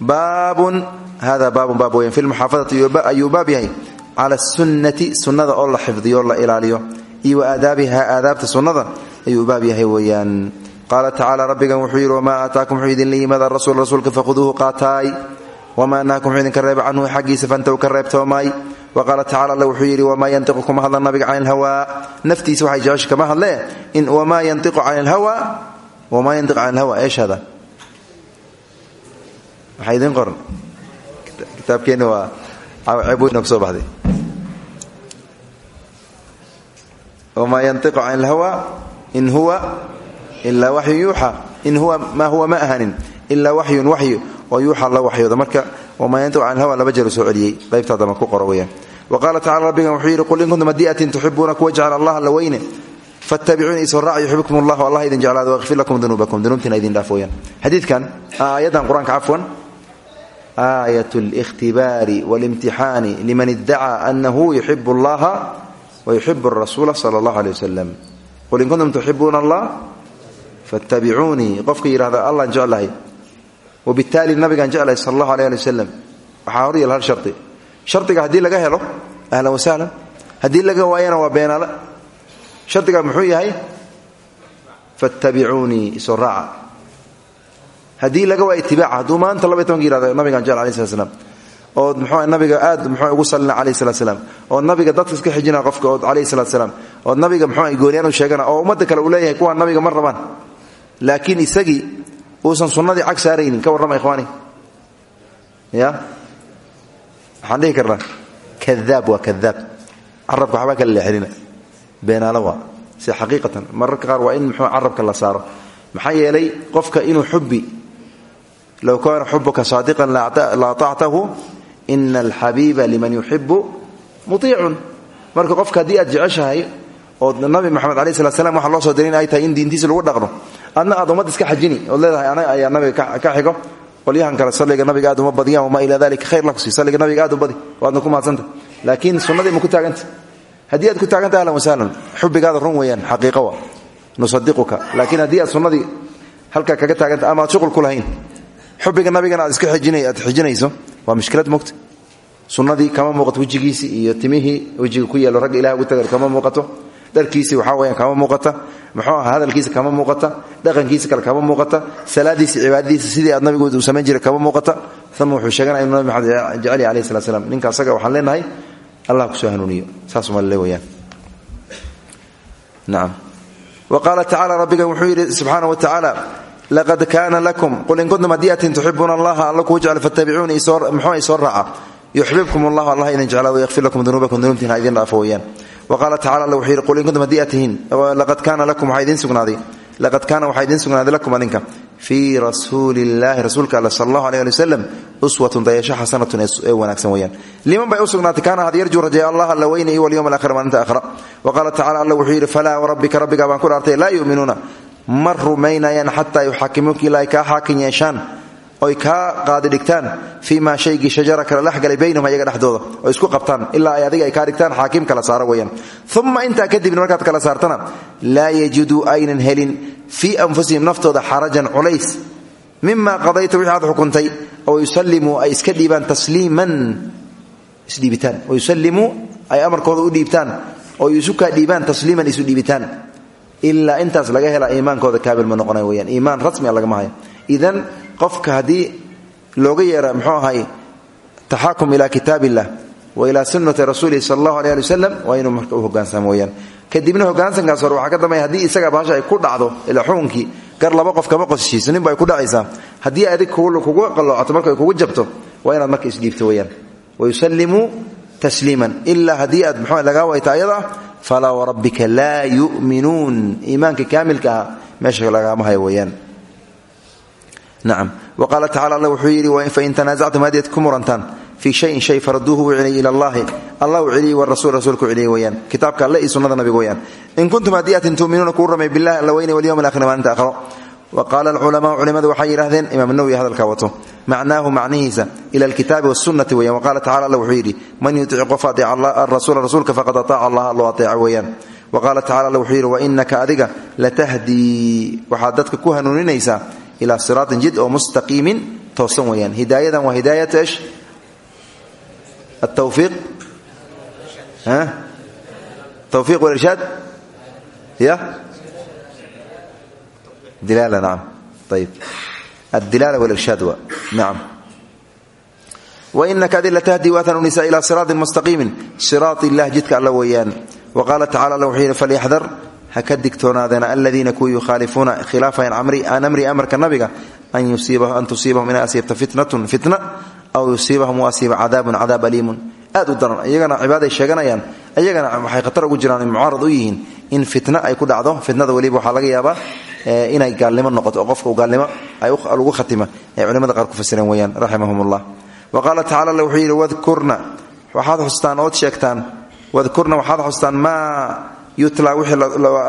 Baabun hada baabun baab weyan fi lmuxaafadati ayuu baab yahay. Cala sunnati sunnada oo la xifdiyo o iyo wa aadaabta sunnada ayuu baab yahay weeyaan. Qaala tacaala rabbigan wuxuu yidhi wamaa aataakum wuxuu idinla yimaada rasul rasuulka fakhuduuhu qaataay wamaa nahaakum wuxuu idinka reeba canhu xaggiisa fantaw ka reebtoomaay wa qaala tacala alle wuxuu yidhi nabiga can ilhawaa naftiisa waxay jecesha kama hadlee wamaa yantiqu can ilhawa wamaa yantiqu can ilhawa eesh hada waxaa idiin qoran kitaabkeenna waa ceebweyna ku soo wamaa yantiqu can ilhawa in huwa ilaa waxyun yuuxa in huwa maa huwa ma ahanin ilaa waxyun waxyu oo yuuxa la waxyooda marka wamaa yantiqu can ilhawa laba jeer soo celiyey qaybtaa dama ku qoro weyaan wa qaala tacala rabbigan wuxuu yidhi qul in kuntum hadiatin tuxibuuna kuwa jecel allah alla weyne fattabicuuni isoo raac yuxibbukum allah allah idin jeclaado waqfir lakum dunuubakum dunuubtiina idin dhaaf weyaan xadiidkan aayaddan qur-aanka cafwan aayat اlاkhtibaari wاlimtixaani liman idacaa anahu yuxib اllaha wayuxibu rasuula sala allah aleh wasalam qul in kuntum tuxibuuna allah fattabicuunii qofkii yidhahda allaan jeclahay wabitaali nabigaan jeclahay sal allahu aleh ali wasalam waxaa hor yael hal shari shardiga haddii laga helo ahlan wasahlan haddii laga waayana waa beenaale shardiga muxuu yahay fattabicuunii isoo raaca haddii laga waaya itibaaca hadduu maanta laba iy tobanka yihahdo nabigaan jecla alai ood muxuu nabiga aad muxuu ugu salina alayh salat slam ood nabiga dadka iska xijina qofka ood calayhi salat salaam. Ood nabiga muxuu gooniyaan u sheegana oo ummadda kale uu leeyahay kuwaan nabiga ma rabaan. Laakiin isagii uusan sunnadii cag saaraynin ka warrama ikhwaani. Ya? Waxaan dhihi karnaa kadaab waa kadaab carabka waxbaa kala leexinina beenaalo waa. Xaqiiqatan mararka qaar waa in muxuu carabka la saaro. Maxaa yeelay qofka inuu xubbi low kaana xubuka saadiqan la atactahu ina alxabiiba liman yuxibu muiicun marka qofka haddii aad jeceshahay oo nabi maxamed alai slat slam waxa loo soo diray in ay tahay in diintiisa lagu dhaqno adna aad ummad iska xajini ood leedahay anaga ayaa nabiga ka xigo qolyahan kale salliga nabiga aad uma badiyaan wamaa ilaa dalika khayr lakusi salliga nabiga aad u waadna ku mahadsanta laakiin sunnadii ma ku taaganta haddii aad ku taaganta ahlan wasahlan xubigaada run weeyaan xaqiiqa wa nusadiquka laakiin haddii aad sunnadii kaga taaganta ama aad shuqul ku lahayn xubiga nabigana aad iska waa mushkilad mogta sunnadii kama muuqato wejigiisii iyo timihii wejiga ku yeelo ragga ilah ugu taga kama muuqato dharkiisii waxaa weyaan kama muuqata muxuu hadalkiisa kama muuqata dhaqankiisa kale kama muuqata salaadiisi cibaadadiisa sidii aad nabigood uu samayn jiray kama muuqata ama wuxuu sheeganaya inu nabi maxamed jecel alayh slam ninka asaga waxaan leenahay allah ku soo hanuuniyo. Saasuma lale weyaan wa qaala tacala rabbigan wuxuu yidhi wa tacaala laqad kaana lakum qul in kuntum hadiyatin tuxibuuna allaha alla kuu jecel fattabicuuni muxuu isoo raaca yuxbibkum allahu allah idin jeclaado yakfir lakum dunuubakum dunuubtiina idin dhaafo weyaan wa qaala tacala alla wuxuu qul in kuntum haddii laqad kaana lakum waxaa idiin laqad kaana waxaa idiin lakum adinka fii rasuuli illaahi rasuulka alla sala allahu uswatun dayasho xasanatun ee wanaagsan weyaan liman bay u sugnaatay kaana had yarjuu rajeeya allah alla weyne iyo walyowm alaakhir maalinta aakhira wa qaala tacala alla wuxuu yidhi falaa warabbika rabbigaa baan ku dhaartay laa ma rumaynayaan xataa yuxaakimuuka ilaa ay kaa xaakin yeeshaan oy kaa qaadi dhigtaan fii maa shaygii shajara kala dhexgalay baynahum ayaga dhexdooda oo isku qabtaan ilaa ay adiga ay kaa dhigtaan xaakim kala saara weyaan uma intaa kadibna markaad kala saartana laa yajiduu aynan helin fii anfusihim naftooda xarajan culays mima qadayta wixii aad xukuntay oo yusallimuu ay iska dhiibaan tasliiman isdhiibitaan oo yusallimuu ay amarkooda u dhiibtaan oo isu kaa dhiibaan tasliiman ilaa intaas laga hela iimaankooda kaabil ma noqonay weyaan iimaan rasmia lagama hayo. Idan qofka haddii looga yeera muxuu ahay taxaakum ila kitaab illah wa ila sunnati rasuulihi sala allahu aleh ali wasalam waa inuu marka u hogaansamo weyaan kadibna hogaansankaas ka dambeeya haddii isaga bahasha ay ku dhacdo ila xukunkii gar laba qof kama qosishiiso ninba ay ku dhacaysaa. Haddii adig kugu qaloocato marka ay kugu jabto waa inaad marka isdhiibto weyaan wayusallimuu tasliiman ilaa haddii aad mxuu lagaa wayta ah falaa warabbika laa yu'minuun iimaanka kaamilka ah meesha lagaama hayo weyaan nacam wa qaala tacala alla wuxuu yidhi fain tanaasactum haddiad ku murantaan fii shayin shay faraduuhu u celiy ila allahi allah u celiyey warasul rasuulku celiyey weyaan kitaabka alle iyo sunnada nabiga weyaan in kuntum haddii atin waqaala culamaau culimadu waxay yidhahdeen imaam nawwi hadalka wato macnaahu macnihiisa ila alkitaabi wsunati weyan waqaala tacala alla wuxuu yidhi man yutici qof aeeca rasuula rasuulka faqad aaaca allaha loo aeeca weeyaan waqaala tacala alla wuxuu yidhi wainaka adiga latahdii waxaad dadka ku hanuuninaysaa ilaa siraatin jid oo mustaqiimin toosan weyaan hidaayadan waa hidaayat naka adila tahdi waatanuisa ilaa siraatin mustaqiimin siraat ilah jidka alla weeyaan. Wa qaala tacala alla wuxuu yidhi falyaxdar ha ka digtoonaadeen aladiina kuwii yukhaalifuuna khilaafa an amri amarka nabiga an tusiibahum inay asiibta fitnatun fitna aw yusiibahum u asiiba cadaabun cadaab aliimun. Aad u daran iyagana cibaaday sheeganayaan ayagana waxay khatar ugu jiraan mucaarad u yihiin in fitna ay ku dhacdo fitnada weliba waxaa laga yaabaa inay gaalnimo noqoto oo qofka gaalnimo lagu khatima ay culimada qaar ku fasireen weyaan raximahum ullah wa qaala tacala alle wuxuu yidhi wadkurna waxaad xustaan ood sheegtaan wadkurna waxaad xustaan maa yutla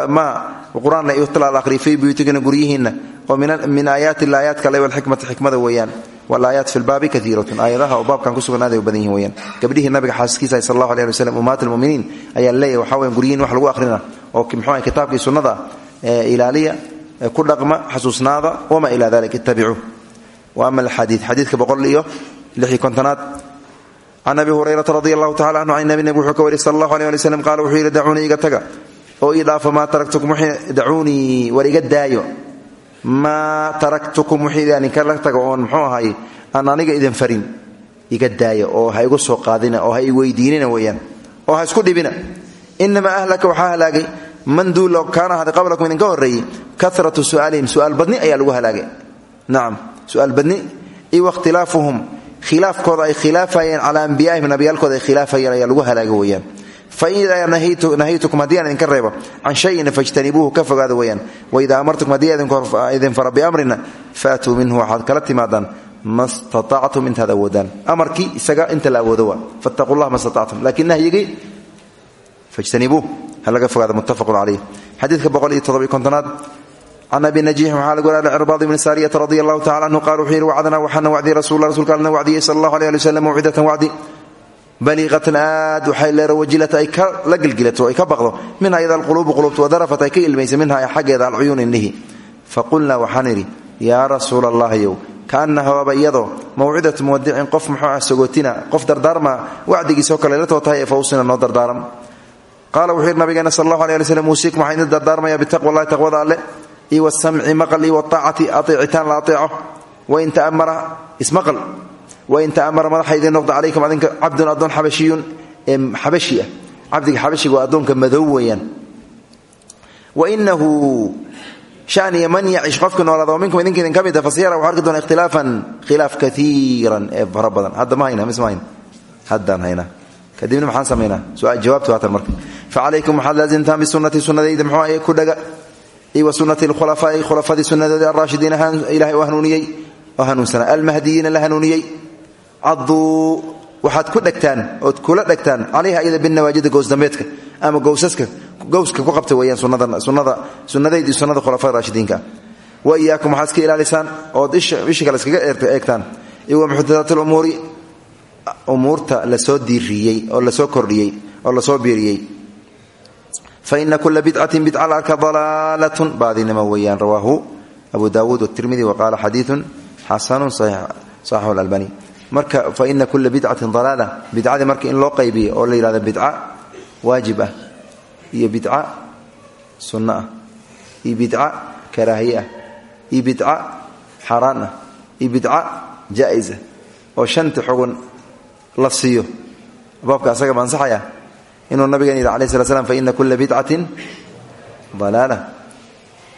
maa qur'aan la yutla la aqhriyo fii buyuutikina guryihiinna oo min aayaati illa aayaadka alle walxikmati xikmada weeyaan. Walaayaat fi lbaabi kaiiratun aayadaha oo baabkan ku sugnaaday badan yihiin weyaan gabdhihii nabiga xaaskiisa sal allahu aleh ali waslam ummahat lmuminiin ayaa leeyahy waxaa weyan guryihin wax lagu akhrina oo mxuu kitaabkii sunnada ilaaliya ku dhaqma xasuusnaada wamaa ila dalik ittabicuu wa ama alxadii xadiidka boqol iyo lixii kontonaad. Can abi hurayrata radi allahu canhu can nabi wuxuu ka wariy sal allahu aleh ali qaala wuxuu yidhi dacuunii iga taga. Oo ii dhaafa maa taraktukum dacuunii war iga daayo. Maa taraktukum wixii idinkala taga oon muxuu ahay aan aniga idin farin. Iga daaya oo ha soo qaadina oo ha weydiinina weeyaan. Oo ha isku dhibina. Inamaa ahlaka waxaa halaagay man duulo kaana ahaaday qablakum idinka horreeyey karatu su'aalihim su'aal badni ayaa lagu halaagay. Nacam su'aal badni. Iyo wakhtilaafuhum khilaafkooda ay khilaafayeen calaa anbiyaa'ihim nabiyaalkooda ay khilaafayeen ayaa lagu halaagay weeyaan. Faidaa nahaytukum haddii aan idinka reebo can shayin fajtanibuuhu ka fogaada weyaan waidaa amartukum haddii idin fara biamrina faatuu minhu waxaad kala timaadaan ma staactum intaad awoodaan. Isaga inta la awoodo waa fattaqu llah ma staactum ha laga fogaada muttafaqun calayh xadiidka boqol iyo toddobiy kontonaad can abi najiixin waxaa lagu waraala cirbaad ibni saariyata radi allahu tacala canhu qala wuxuu yidhi wacdnaa waxaana wacdiyey rasulula rsulka alna wacdiyey sala allahu aleh ali wasalam mawcidatan wacdi baliiqatan aad waxay leera wajilata ay ka la gelgilato ay ka baqdo minha iyada alquluubu qulubtu wadarafat ay ka ilmaysa minha xaggeeda alcuyuun indhihi faqulnaa waxaan idhi yaa rasuula allahiyow kaannaha waaba iyadoo mawcidatu muwadicin qof muxuu ah sagootina qof dardaarma wacdigiisoo kale la too tahay ee fawsina noo dardaaram qaala wuxuu yidhi nabigeena sal allahu aleh ali slm uusiikum waxaan idin dardaarmaya bitaqwa allahi taqwada alle? Iyo wasamci maqal iyo waaacati ateecitaan la ateeco wain ta'amara ismaqal. Wain ta'amara madaxa idin noqda calaykum adinka cabdun addoon xabashiyun xabashi ah. Cabdiga xabashiga waa addoonka madow weeyaan. Wainahu shaniya man yacish qofka noolaada oo minkum idinka idin ka mid a fasayara waxu arki doona ikhtilaafan khilaaf kaiiran ee fara badan. Hadda ma hayna mise ma hayna. Haddaan haynaa kadibna maxaan samaynaa jawaabtu haatan marka. Facalaykum waxaad laasimtaan bisunati sunnadayda muxuu ku dhaga. Iyo wa sunnati alkhulafaa'i khulafadii sunnadoodii alraashidiina ilahay oo hanuuniyey oo hanuunsanaa almahdiyiina la hanuuniyey. Caduu waxaad ku dhegtaan ood kula dhegtaan calayha iyada binawaajida gowsdambeedka ama gowsaska gowska ku qabta weeyaan sunnadaydii sunnada khulafada raashidiinka wa iyaakum waxaad iska ilaalisaan ood ishi kale iskaga eegtaan. Iyo wa muxdathaat lumuuri umuurta la soo diiriyey oo la soo kordhiyey oo la soo biiriyey. Fa ina kula bidcatin bidca la arka dalaalatun. Baadinimo weeyaan rawaahu abu daawuud watirmidi wa qaala xadiidun xasanun saxiixu lalbani marka fa ina kula bidcatin dalaala bidcadii marka in loo qaybiyo oo la yidhahdo bidca waajib ah. Iyo bidca sunno ah. Iyo bidca karaahiye ah. Iyo bidca xaaraan ah. Iyo bidca jaa'isa oo shanta xugun la siiyo. Baabka asaga ma ansaxaya inuu nabigan yidhi alai slat slam fa ina kula bidcatin dalaala.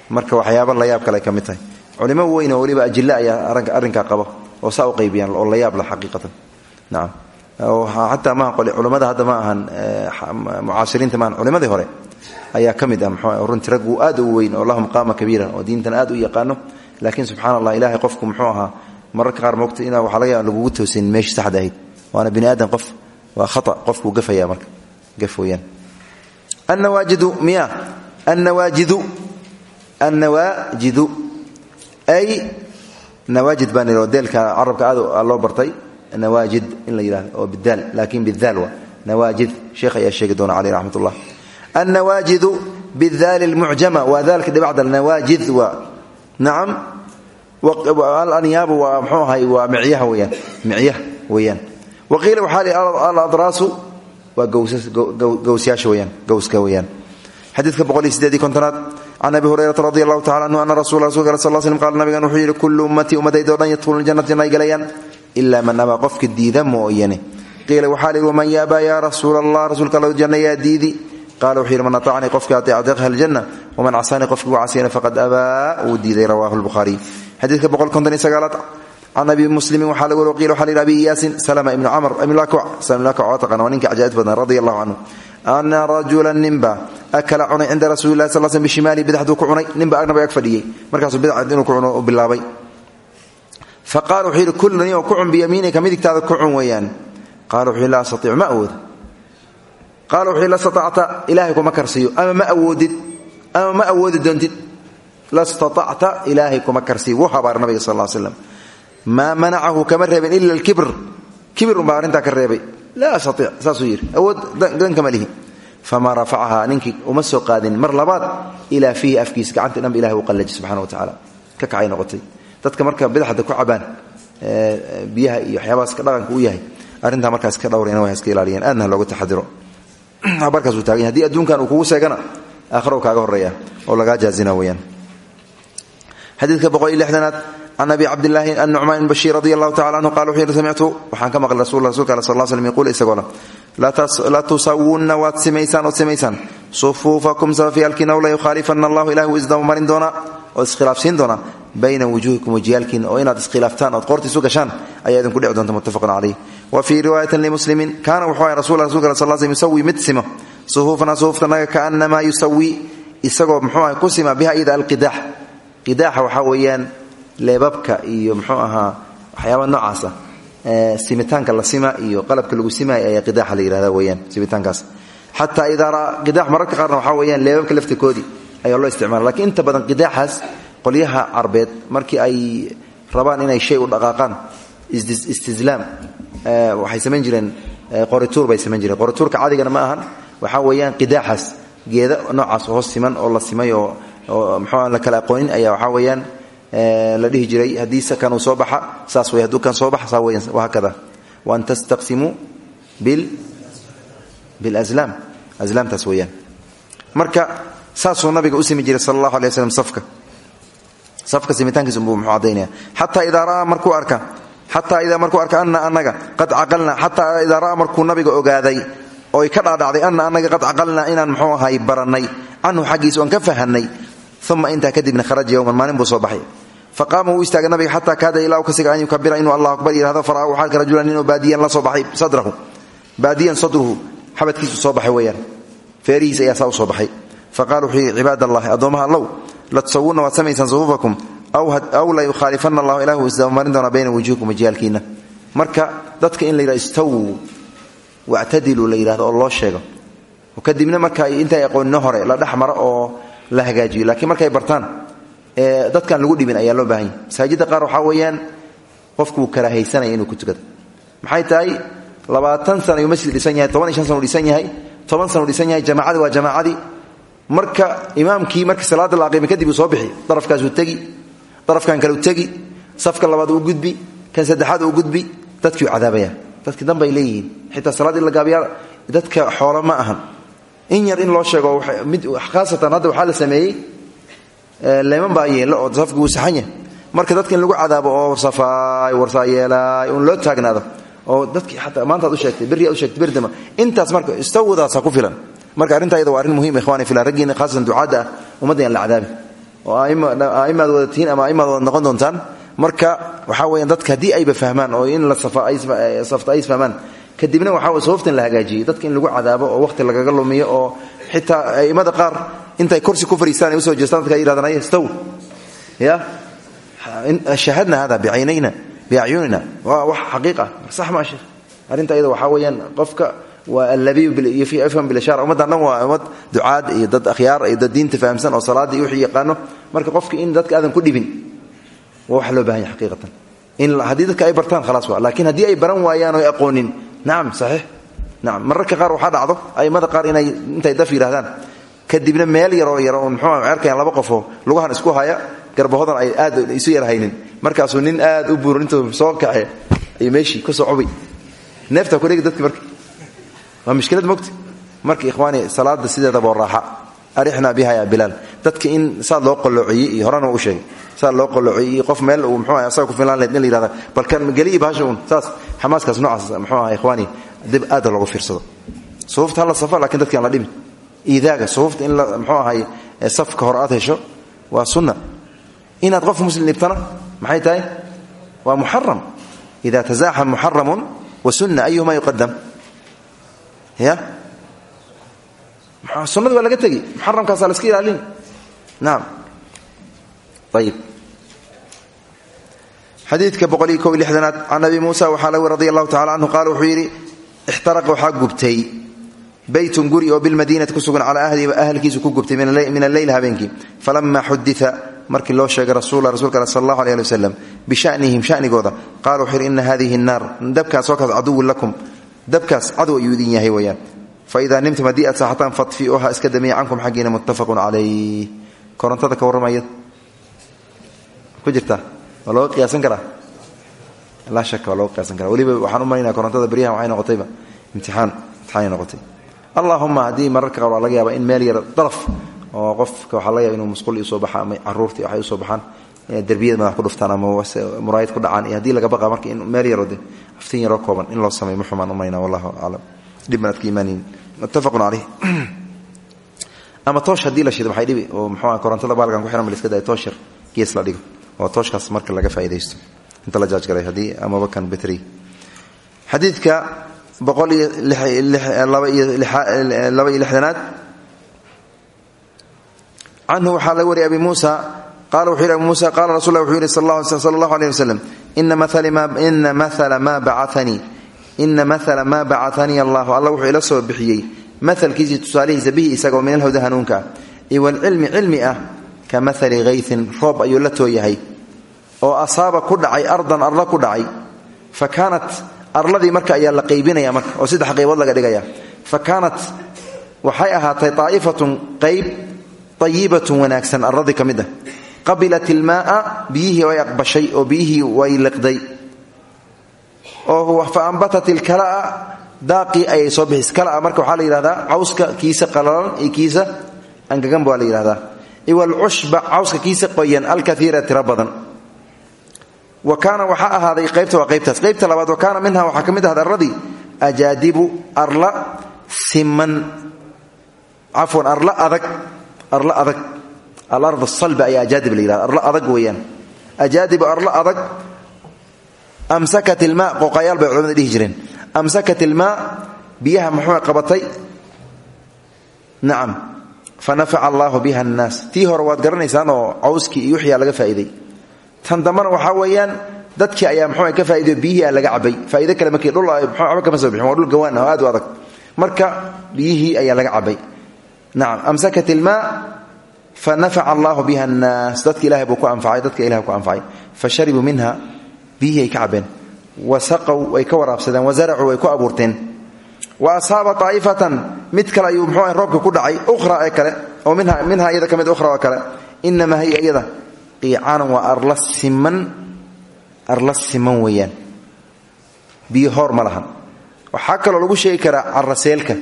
Marka waxyaaba layaab kale ka tahay. Culimo weyn oo weliba ajille ayaa arrinkaa qaba oo saa u qaybiyaan oo layaab la xaqiiqatan. Nacam xataa maaha culimmada hadda ma ahan mucaasiriinta maahan culimadii hore ayaa ka ah runtii rag uu aad u weyn oo lahum qaama kabiiran oo diintan aad u yaqaano. Laakiin subxana allah qofku muxuu ahaa mararka qaar moogta ina waxaa laga yaaba lagugu toosin meeshii saxda ahayd waana bini aadam qof waa khata qofkuu gafaya marka gaf weeyaan. Annawaajidu miya annawaajidu annawaajidu. Ay nawaajid baan ihi oo deelka carabka aad loo bartay nawaajid in la yidhahdo oo bidaal laakiin bidaal waa nawaajid. Sheekh ayaa sheegi doona caleyh raxmat ullah annawaajidu bidaali lmucjama waa daalka dhibacda nawaajid waa nacam alanyaabu waa mxuu ahay waa micyaha weyaan micyaha weeyaan wa qiila waxaa aladraasu waa gowsyaasha weyaan xadiidka kontonaad can abi hurayrata radi allahu tacala anhu ana rasul rasulka al sal slm qala nabigan wuxuu yidhi kullu ummatii ummadaydo dhan yadkhuluna janata janna ay galayaan ilaa man abaa qofka diida mooyane. Qiila waxaa li waman yaabaa yaa rasuula allah rasuulka alla janna yaa diidi? Qala wuxuu yidhi man aطacanii qofkii aطeeca deeqha aljanna waman casaanii qofkii gu casiyana faqad abaa wuu diiday rawahu lbukhaariy xadiidka boqol konton iyo sagaalaad can abi muslimin waxaa lagu wari qiila waxaa la abi iyaasin salama ibnu camr imlakac salama imlakac oo taqana waa ninka cajaa'id badan radia allahu canhu ana rajula ninba akala cunay cinda rasuuli lahi sal sl bishimaali bidxduu ku cunay. Ninba nabiga ag fadhiyey. Markaasuu bidcad inuu ku cuno u bilaabay. Fa qaala wuxuu yidhi kulni oo ku cun biyamiinika midigtaada ku cun weeyaan. Qaala wuxuu laa astaiicu ma awooda qaala wuxuu la staacta ilaahay kuma karsiiyo ama ma awoodid ama ma awoodi doontid. La staacta ilaahay kuma karsiiyo wuu habaar nabiga sal l slam maa manacahu kama reebin ila alkibr. Kibir unbaa arrintaa ka reebay. Laa astaiic saasuu yidhi. Awood dankama lihi famaa rafacahaa ninkii uma soo qaadin mar labaad ilaa fiihi afkiisa gacanta dhanba ilahay uu qallaji subxana wa tacaala. Marka bidaxda ku cabaan biyaha iyo waxyaabahaas dhaqanka u yahay arrintaa markaas ka dhowrayna way iska ilaaliyeen. Aadna looga taxadiro. (clears throat) Habarkaasuu taagan haddii adduunkan uu kugu seegana aakhira uu kaaga horreeya oo lagaa jaazina weeyaan. Xadiidka boqol iyo lixdanaad can abi cabdillaahi annucmaan ibn bashiir radi allahu tacala anhu qala wuxuu yidhi samictu waxaan ka maqlay rasul rasulka ale sal slm yaquul isagoo leh la tusawunna waad simaysaan ood simaysaan sufuufakum safafyaalkiina la yukhaalifana allahu ilahi wuu isdabamarin doonaa oo iskhilaafsiin doonaa bayna wujuuhikum wajiyaalkiina oo inaad iskhilaaftaan ood qoortiisu gashaan ayaa idinku dhici doonta muttafaqun caleyh wa fii riwaayatin limuslimin kaana wuxuu ahay rasul rasulka ale sal sl yusawi mid simo sufuufana sufuuftanaga kaanamaa yusawi isagoo muxuu ahay ku sima biha iyada alqidaax qidaaxa waxaa weeyaan leebabka iyo muxuu ahaa waxyaaba noocaasa simitaanka la sima iyo qalabka lagu simaayo ayaa qidaaxa la yihahda weyaan simitaankaas. Xataa idaa qidaax mararka qaarna waxaa weeyaan leebabka laftirkoodii ayaa loo isticmala lakiin inta badan qidaaxaas qolyaha carbeed markii ay rabaan inay shay u dhaqaaqaan istislaam waxay samayn jireen qorituur bay samayn jireen. Qorituurka cadigana ma ahan waxaa weeyaan qidaaxaas geeda noocaas hoos siman oo la simay oo oo mxuu la kala aqoonin ayaa waxaa weeyaan la dhihi jiray. Haddii kanuu soo baxa saas wey hadduu kan soo baxa saa weyan wahakada waan tastaqsimuu bilaslaam aslaamtaas weeyaan. Marka saasuu nabiga u jiray sala allahu alay waslam safka. Safka simitaankiis unbuu muxuu caddaynaya xataa idaa ra'aa markuu arka xataa idaa markuu arka ana anaga qad caqalna xataa idaa ra'aa markuu nabiga ogaaday oy ka dhaadhacday ana anaga qad caqalnaa inaan muxuu ahay barannay canhu xaggiisa oon ka fahanay uma intaa kadibna kharaja yowman maalin buu soo faqaama wuu istaagay nabiga xataa kaada ilaa ka siga an yukabira inuu allah akbar yihahdo fara'ahu xaalka rajulan inuu baadiyan la soo baxay sadrahu. Baadiyan sadruhu xabadkiisu soo baxay weeyaan. Feerihiis ayaa saa soo baxay. Faqala wuxuu yidhi cibaad allahi addoommaha allow la tusawunna waad samaysaan sufuufakum aw la yukhaalifana allahu ilah uu isdabamarin doonaa bayna wujuhikum wajiyaalkiina marka dadka in la yidhahdo istawuu wactadiluu la yidhahdo oo loo sheego. Kadibna marka intaay aqoonino hore la dhex oo la hagaajiyo laakiin markay bartaan dadkan lagu dhibin ayaa loo baahan yahy masaajidda qaar waxaa weeyaan qofkuu karahaysanaya inuu ku tukado. Maxay tahay? Labaatan sana masjid dhisan yahay toban iyo dhisan yahay toban sana dhisan yahay jamaacadi waa jamaacadii marka imaamkii marka salaadda la aqiima kadib soo bixi darafkaasuu tegi darafkan kaleu tegi safka labaad uu gudbi kan saddexaad uu gudbi dadkiiu cadaabaya dadki danbay leeyihiin. Xitaa salaad la gaabiya dadka xoolo ma ahan. In yar in loo sheego mid khaasatan hadda waxaa la sameeyey leeman baa yeelo oo safki wuu saxan yahay. Marka dadka lagu cadaabo oo safaay warsaa yeelaay un loo taagnaado oo dadkii ataa maantaad u sheegtay berri u sheegtay berdama intaas marka istawadaasa ku filan. Marka arrinta ayada waa arrin muhiim ikhwani fillah raggiina khaasatan ducaadda ah la cadaabi. Oo a'immaad wada tihiin ama a'immaad wada noqon doontaan. Marka waxaa weeyaan dadka haddii ayba fahmaan oo in la safta ay isfahmaan kadibna waxaa sababtan la hagaajiyey. Dadka lagu cadaabo oo waqti lagaga lumiyo oo xitaa a'immada qaar intay kursi ku fariistaan u soo jeestaan dadka ay yirahdaan ay istaw ya? Shahadna hada bicaynayna biacyunina waa wax xaqiiq ah sax maa sheekh arrinta ayada waxaa weeyaan qofka waa allabiyu yafham bilashara ummaddan dhan waa ummad ducaad iyo dad akhyaar iyo dad diinta fahamsan oo salaada iyo wixii yaqaano. Marka qofka in dadka aadan ku dhibin waa wax loo baahan yahay xaqiiqatan. In haddii dadka ay bartaan khalaas waa. Laakiin haddii ay baran waayaan oo ay aqoonin nacam saxiix. Nacam mararka qaar waxaa dhacdo a'immada qaar inay intay daf yidhahdaan kadibna meel yaroo yar oo muxuu cerkayan laba qofoo lugahan isku haya garbahodan ay aad isu yar haynin markaasuu nin aad u buuran intuu soo kaxe ayuu meeshii ku soo cubay. Neeftaa ku dhegi dadki marka waa mushkilad mogta marka ikhwaani salaada sideedaba raaxa. Arixna biha ya bilaal. Dadka in saad loo qaloociyey iyo horena u sheegay. Saad loo qaloociyey iyo qof meel uu muxuu asaga ku filan lahayd in balkan geliyi bahasha un saas xamaaskaas noocaas muxuu aha ikhwaani dib aada loogu fiirsado. Sufuufta hala safo laakiin dadki aan la dhimin iidaaga sufuufta in la muxuu ahay safka hore aad waa sunna. Inaad qof muslim dhibtana maxay tahay? Waa muxaram ida tasaaxam muxaramun wa sunna ayuhuma yuqadam ya? Sunada waa laga tegi muxaramkaasaa la iska ilaalin. Naam. Ayib. Xadiidka boqol iyo kob iyo lixdanaad muusa waxaa laga radi allahu tacala canhu wuxuu yidhi ixtaraqa waxaa beytun guri oo bilmadiinati ku sugan calaa ahlihi ahalkiisu ku gubtay min alleyl habeenkii falama xudita markii loo sheegay rasuula rasulka al sal allahu aleh ali wasalam bishanihim shanigooda qaala wuxuu yidhi ina hadihi nnaar dabkaas oo kaas caduwun lakum dabkaas cadow ayuu idin yahay weyaan faidaa nimtum haddii aad saaxataan fadfiuha iska damiya cankum xaggiina muttafaqun calayh korontada ka warramaya ku jirta waa looga qiyaasan karaa laa shaka waa looga qiyaasan karaa weliba waxaan u malaynaya korontada beryahan waxay noqotayba imtixaan imtixaanay noqotay allahuma haddii mararka qaar waa laga yaaba in meel yar daraf oo qofka waxaa laga yaba inuu musqul u soo baxa ama caruurtii waxay u soo baxaan derbiyada madax ku dhuftaan ama muraayad ku dhacaan iyo laga baqa marka in meel yaroo de aftiin yaroo kooban in loo sameeyo muxumaan umayna wallahu aclam. Dhibban aad ka imaanayn ama toosh haddii la shido maxay dhibi? Oo muxuu korontada baalkan ku xiran ba liska yar gees la dhigo. Oo tooshkaas marka laga faa'idaysto inta la jaajgaray haddii amaba kan betri laba iyo lixdanaad. Canhu waxaa laga wariyay abi muusa. Qala wuxuu yidhi abu muusa qala rasul lah wuxuu yidhi sala allahu aleyh wasalam ina maala maa bacanii allahu. Alla wuxuu ila soo bixiyey maalkiisii tusaalihiisa bihi isagoo min alhawda hanuunka. Ah iwalcilmi cilmi ah ka maali haytin roob ayuu la tooyahay oo asaaba ku dhacay ardan arla ku dhacay fa kaanat arladii marka ayaa la qaybinaya marka oo saddex qaybood laga dhigaya fa kaanat waxay ahaatay aa'ifatun qayb ayibatun wanaagsan arladii ka ah. Qabilat ilmaaa biyihii way aqbashay oo biyihii way liqday. Oo fa ambatat ilkalaa daaqii ayay soo bixis. Marka waxaa la yidhahdaa cawska kiisa qalalan iyo kiisa angagan baa la yidhahdaa. Iwalcushba cawska kiisa qoyan alkaiira tiro badan wa kaana waxaa ahaaday qaybta waa qaybtaas. Qaybta labaad wa kaana minha waxaa ka mid ahad arladii ajaadibu arla siman. Cafwan arla adag arla adag. Alard salba ayaa ajaadib la yihahda arla adag weeyaan. Ajaadibu arla adag amsakat ilmaa qooqayaal bay culamada dhihi jireen. Amsakat ilmaa biyaha muxuu qabatay? Nacam fa nafaca allaahu hore waad garanaysaan oo cawskii iyo laga faa'iday tan dambana waxaa dadkii ayaa muxuu ka faa'idayo biyihii laga cabay. Faa'ido kale markii dhul waxba kama soo bixin waa dhul gawaan ah oo aad u adag. Marka biyihii ayaa laga cabay. Nacam amsakat ilmaa fa nafaca allaahu biha annaas. Dadka ilahay buu ku anfacay dadka ilahay ku anfacay. Fa sharibuu minha biyihii ay ka cabeen. Wa saqow way ka wa ku abuurteen. Wa asaaba aa'ifatan mid kale ayuu muxuu roobka ku dhacay ukhra ee kale. Oo minha iyada ka mid ukhra oo kale. Inamaa hiya iyada qiicaanan waa arla siman arla siman weeyaan. Biyo hoor ma lahan. Waxaa kaloo lagu sheegi karaa caraseelka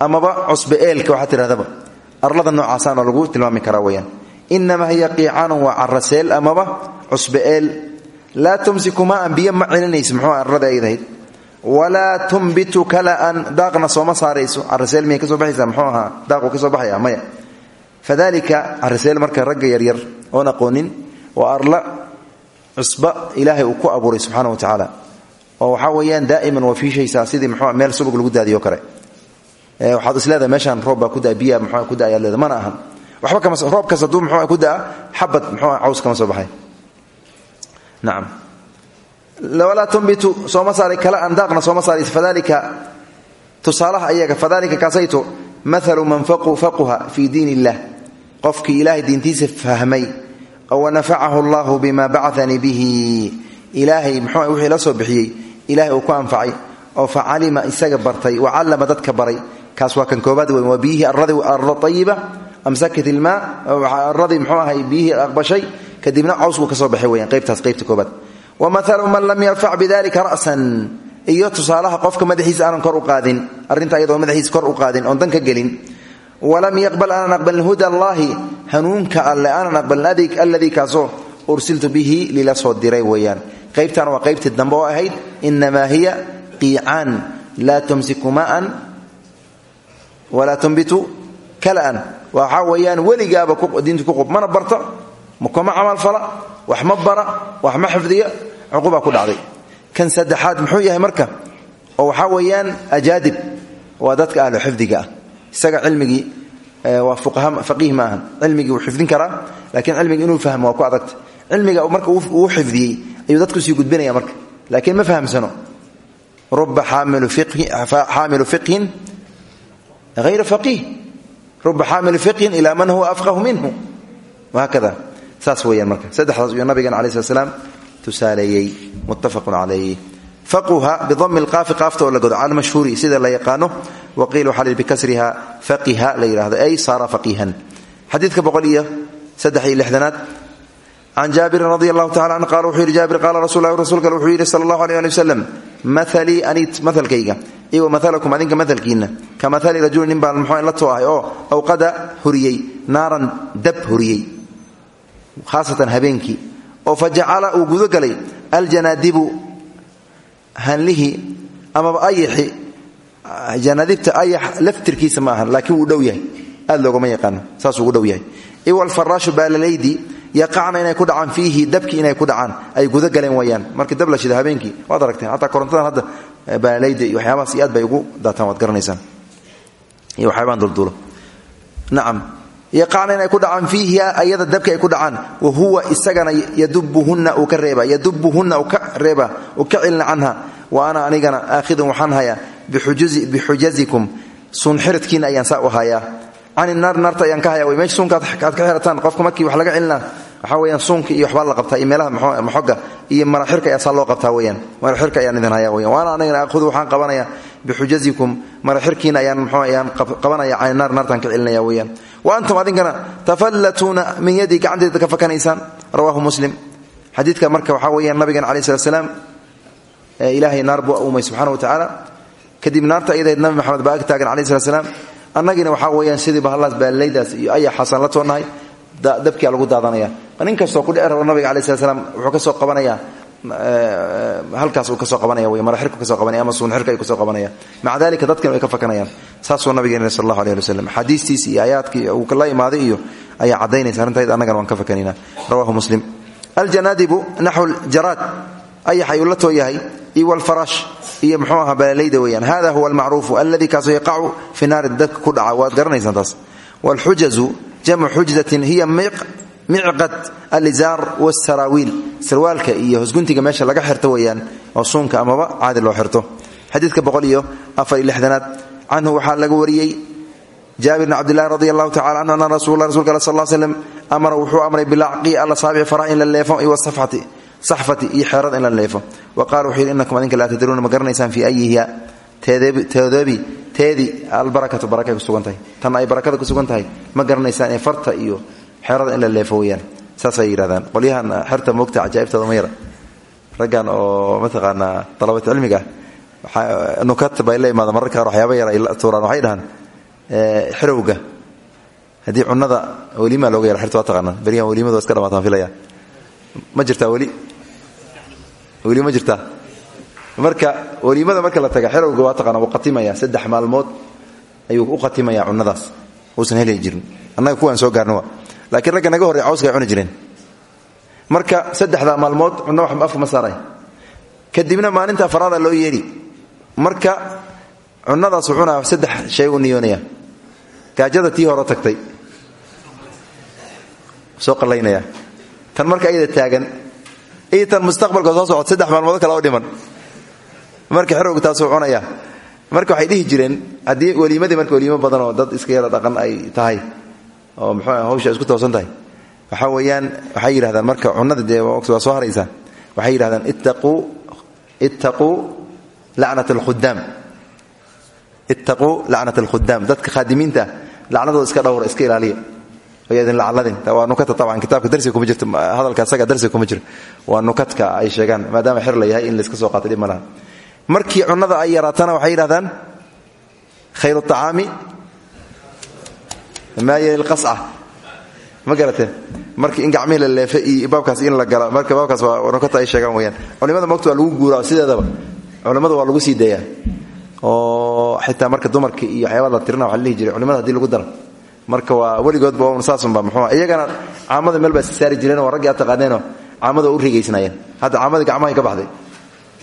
amaba cusbe eelka waxaa tidhahdaba. Arlada noocaasaana lagu tilmaami karaa weyaan inamaa hiya qiicaanan waa caraseel amaba cusbe eel. Laa tumsiku maaan biyo ma celinayso muxuu arlada aydahayd walaa tumbitu kalaan daaqna sooma saarayso. Caraseel miyay ka soo baxaysaa? Muxuu ahaa daaquu ka soo baxaya maya. Fadalika caraseel marka ragga yaryar oon aqoonin waa arla cusba ilaahay uu ku abuuray subxaana wa tacaala. Oo waxaa weeyaan daa'iman waa fiishaysaa sidii mxuu meel subag lagu daadiyo kale. Waxaad isleedahay meeshaan roob ku daa biyaa ku da ayaad leedahay ahan waxba kama roobkas hadduu mxuu ku daa xabad mxuu caws kama soo baxay. Nacam walaa tumbitu sooma saaray kala an daaqna sooma saarays fadalika tusaalaha ayaga fadalika kaasayto maalu man faquha fii diin illah qofkii ilaahay diintiisa fahmay oo wanafacahu allahu bima bacanii bihi. Ilaahay mxuu wixii la soo bixiyey? Ilahay uu ku anfacay oo fa isaga bartay wa callama dadka baray. Kaas waa kan koobaad weyn. Waa biyihii arda ayiba amsakat ilmaa aradii mxuu ahay biyihii aqbashay. Kadibna cawsbuu ka soo baxay weyan qaybtaas qaybta koobaad wa maalu man lam yarfac bidalika ra'san. Iyo tusaalaha qofka madaxiisa aanan kor u qaadin arrinta iyadoo madaxiisa kor u qaadin oon dan ka walam yaqbal aanan aqbalin huda allaahi hanuunka alle aanan aqbalin alladii kaasoo ursiltu bihi lila soo diray weeyaan qaybtan waa qaybtii dambe oo ahayd inamaa hiya qiicaan laa tumsiku maan walaa tumbitu kalaan waxaa weeyaan weligaaba diinta ku qub mana barta makoma camalfala wax ma bara wax ma xifdiya cuqubaa ku dhacday kan saddexaad muxuu yahay marka oo isaga cilmigii waa faqiih ma ahan cilmigii wuu xifdin karaa laakiin cilmigi inuu fahmo waa ku adagta cilmiga marka uu xifdiyey ayuu dadku sii gudbinaya marka. Laakiin ma fahamsano. Ruba xaamilu fiqhin hayra faqiih. Ruba xaamilu fiqhin ilaa man huwa afqahu minhu. Wahaakada saas weeyaan marka. Saddexdaas iyuu nabigan alai slat slaam tusaaleeyey. Muttafaqun calayh faquha bidami lqaafi qaafta oo la godo cala mashhuuri sida la yaqaano waqiil waxaa lii bikasriha faqiha la yidhahdo ay saara faqiihan. Xadiidka boqol iyo saddex iyo lixdanaad can jaabirin radi allahu tacala an qala wuxuu yidhi jaabir qaala rasul lah rasuulka wuxuu yidhi sala allahu aleh ali wasalam maalii anit maalkayga iyo wamalakum adinka maalkiinna ka maali rajulin nin baan muxuu la too ahay oo awqada huriyey naaran dab huriyey khaasatan habeenkii oo fa jacala uu gudogalay aljanaadibu hanlihii amaba ayaxi janaadibta ayax laftirkiisa ma ahan laakiin wuu dhow yahay. Aad loogama yaqaano saasuu ugu dhow yahay. Iwalfaraashu baalalaydi yaqacna inay ku dhacaan fiihi dabki inay ku dhacaan ay gudagaleen wayaan. Markii dab la shida habeenkii waad aragteen xataa korontadan hadda baalalayda iyo waxyaabahaas iyo bay ugu daataan waad garanaysaan. Iyo waxyaabaan dulduulo. Nacam yaqacna inay ku dhacaan fiihiha ayada dabki ay ku dhacaan wa huwa isagana yadubuhunna uu ka yadubuhunna uu ka reeba uu ka wa ana anigana aakhidun waxaan hayaa bixujazikum suunxiradkiina ayaan saa u hayaa. Cani naar naarta ayaan ka haya way meesha suunka aad ka xirataan qofka markii wax laga celinaa waxaa weyaan suunka iyo waxbaa la qabtaa iyo maxoga iyo maraxirka ayaa loo qabtaa weyaan maraxirka ayaan idin haya weyan waana anigana aahudu waxaan qabanaya bixujazikum maraxirkiina ayaan mxuu ayaan qabanaya cani naar naartaan ka celinaya weyaan wa antum adinkana tafallatuuna min yadii gacanteeda ka fakanaysaan. Rawaahu muslim. Xadiidka marka waxaa weyaan nabigan calaih slat slaam ilaahay naar buu uumay subxana wa tacaala kadib naarta ayadahayd nabi maxamed baa ag taagan calaih slat slaam annagina waxaa weyaan sidii bahallaas baalaydaas iyo ayaa xasan la toonahay dabkia lagu daadanaya. Nin kastoo kudhici rabo nabiga slam wuxuu ka soo qabanaya halkaas uu ka soo qabanaya w maraxirku ka soo qabanaya ama suunxirka ay ka soo qabanaya. Maca dalika dadkina way ka fakanayaan. Saasuu nabigeena sal allahu aleh ali waslem xadiistiis iyo aayaadkii uu la imaaday iyo ayaa caddaynaysa. Arrintayd annagana waan ka fakanayna. Rawahu muslim. Aljanaadibu naxw ljaraad ayax ayuu la too yahay iyo walfaraash iyo mxuu ahaa balalayda weeyaan. Hada huwa almacruufu alladii kaasoo yaqacu fi naari dadka ku dhaca waad garanaysaan taas. Wاlxujazu jamcu xujdatin hiya micqad alizaar wاsaraawiil sarwaalka iyo hosguntiga meesha laga xirto weeyaan oo suunka amaba caadi loo xirto. Xadiidka boqol iyo afar iyo lixdanaad. Canhu waxaa laga wariyey jaabir bn cabdilahi radi allahu tacala canhu ana rasul rasulka al sal amara wuxuu amray bilacqi alasaabici farax in la leefo iyo wasafxati saxfati iyo xeerad in la leefo. Wa qala wuxuu yidhi inakum adinka laa tadruuna ma garanaysaan fii ayihiya teedoobi teedii albarakatu kusugan tahay. Tan ay barakada kusugan tahay farta iyo xeerada in la leefo weyaan. Saasay yidhahdaan qolyahan xerta moogta cajaa'ibtooda ma yara oo mataqaanaa dalabat cilmiga ah nukat bay la imaada mararka qaar waxyaaba yar ay tuuraan. Waxay dhahaan xirowga haddii cunada welimaa looga yara xerta waa taqaanaan. Waa iska dhamaataan filaya ma jirtaa weli? Weli ma jirtaa? Marka weliimada marka la taga xerowga waa taqaana wuu saddex maalmood ayuu u qatimaya cunadaas uusan heli jirin. Annaga kuwaan soo gaarna laakiin ragga naga horrey cawska ay jireen. Marka saddexdaa maalmood cunno waxba afka ma saaray. Kadibna maalinta faraada loo yeedhi marka cunadaas wuxuuna saddex shay u niyoonaya gaajada tii hore tagtay. Soo qallaynaya tan marka ayada taagan iyo tan mustaqbalka soo socod saddex maalmood kale oo dhiman. Marka xerowga taasuu cunaya marka waxay dhihi jireen haddii weliimadii marka weliimo badan oo dad iska yara dhaqan ay tahay oo muxuu hawsha isku toosan tahay waxaa weeyaan waxay yidhahdaan marka cunnada dee waa soo haraysaa. Waxay yidhahdaan ittaquu lacnat alkhudaam dadka khaadimiinta lacnadooda iska dhowra iska ilaaliya. Oyadin lacladin waa nukata taban kitaabka darsiga kuma jirto. Hadalka asaga darsiga kuma jiro. Waa nukadka ay sheegaan maadaama xer la yahay in layska soo qaatay dhib ma laha. Markii cunnada ay yaraatana waxay yidhahdaan khayru acaami ma garateen markii in gacmihii la leefe iyo baabkaas in la gala marka baabkaas waa nukata ay sheegaan weyaan culimada mogta waa lagu guuraa sideedaba. Culimmada waa lagu sii dayaa oo xitaa marka dumarka iyo waxyaaba la tirina waa la jiray culimada haddii lagu daro. Marka waa weligoodba un saasunba muxuu iyagana caamada meel baa saari jireenoo waa raggii aad taqaaneenoo caamada u rigaysnaayeen hadda caamadii gacmahay ka baxday.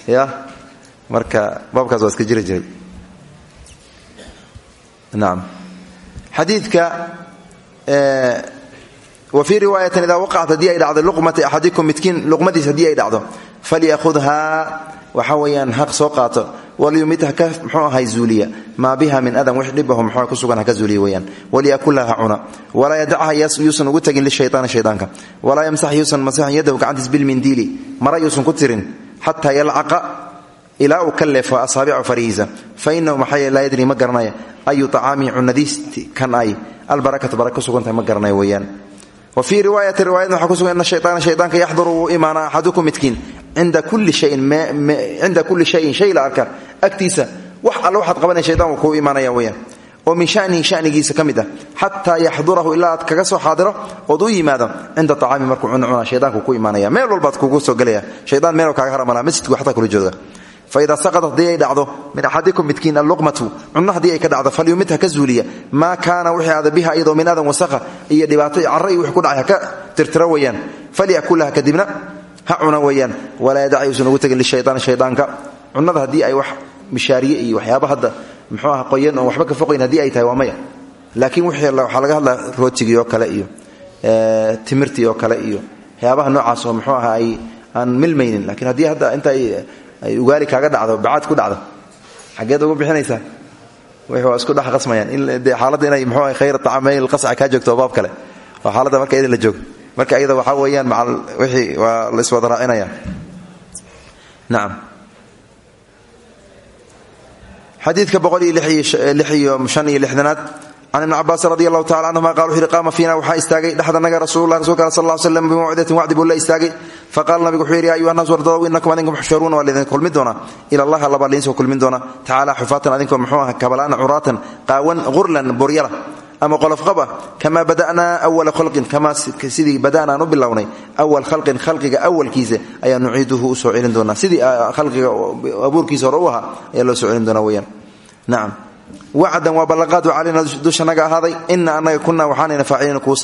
Ya? Marka baabkaas waa iska jiri jiray. Naam xadiidka wa fii riwaayatin idaa waqacat haddii ay dhacdo luqmata axadikum midkiin luqmadiis haddii ay dhacdo falyahudhaa waxa weeyaan haq soo qaato walyumid haka mxuu ahay zuuliya biha min adan wix dhibaho mxuu ku sugan haka zuuliya weyaan walyakula ha cuna walaa yadacha yuusan ugu tegin lishayaani shaydaanka walaa yamsax yuusan masixin yadahu gacantiis bilmindiili mara yuusan ku tirin xataa yalcaqa ilaa uu ka leefo asaabicu farihiisa fa inahu maxaa laa yadri ma garanaya ayu acaamihi cunadiisti kan ay albarakatu baraka ku sugantahay ma garanaya weyaan wa fii riwaayati riwaayadna waxaa kusugan ina shayaana shaydaanka yaxduru wuu imaana axadukum midkiin. Cinda kulli shayin shay la arka. Agtiisa wax alle waxaad qabanaya shaydan wuu kuu imaanaya weyaan min shanihi shanigiisa ka mid ah. Xataa yaxdurahu ilaa kaga soo xaadiro ood u yimaado cinda acaami markuu cuna ku imaanaya meel walbaad kugu soo gelaya shaydaan meel kaaga haramala masjidku xataa kula jooga faida saqadat haddii ay dhacdo min axadikum midkiin alluqmatu cunno haddii ay ka dhacdo falyumid ha ka zuuliya maa kaana wixii biha iyadoo min adan wasaqa iyo dhibaato iyo carro ku dhacay ha ka tirtiro weeyaan falyakulaha kadibna ha cuna weeyaan walaa yadac yuusan ugu tegin lishayaani shaydaanka cunnada haddii ay wax mishaariye iyo waxyaaba hadda muxuu ah qoyan oon waxba ka foqayn haddii ay tahay waa maya laakiin waxaa laga hadlaa rootigii oo kale iyo timirtii kale iyo waxyaabaha noocaas oo muxuu aha ay aan milmaynin lakiin haddii hadda inta ay ugaali kaaga dhacdo bacaad ku dhacdo. Xaggeed ugu bixinaysaa waa isku dhex qasmayaan. In dee xaaladda inay muxuu ah khayr tacameyl qasca kaa joogto baab kale. Waa xaaladda marka iyada la joogo. Marka iyada waxaa weeyaan macal wixii waa la iswada raacinaya nacam xadiidka boqol iyo lix iyo shan iyo lixdanaad. Can ibni cabaas radi allahu tacala canhuma qala wuxu yhi qaama fiina waxaa istaagay dhexdanaga rasuululah rasulka al sal ll slam bimawcidatin wacdi buu la faqala nabigu wuxuu yidhi ya ayuha inakum adinkum xusharuuna waa laydin kulmin doonaa. Ila allah alla baa laidinsoo kulmin doona tacaala xufaatan adinkoo muxuu aha kabalaan curaatan qaawan ghurlan buryala. Ama qolofqaba kamaa bada'naa awala khalqin kamaa sidii bada'na aan u bilownay khalqin khalqiga awalkiisa ayaa nuciiduhu u soo celin doonaa. Sidii khalqiga abuurkiisa hore u ahaa loo soo celin doonaa weyaan nacam wacdan waa ballanqaadu calayna dushanaga ahaaday ina annaga kunaa waxaanayna faacilina kuu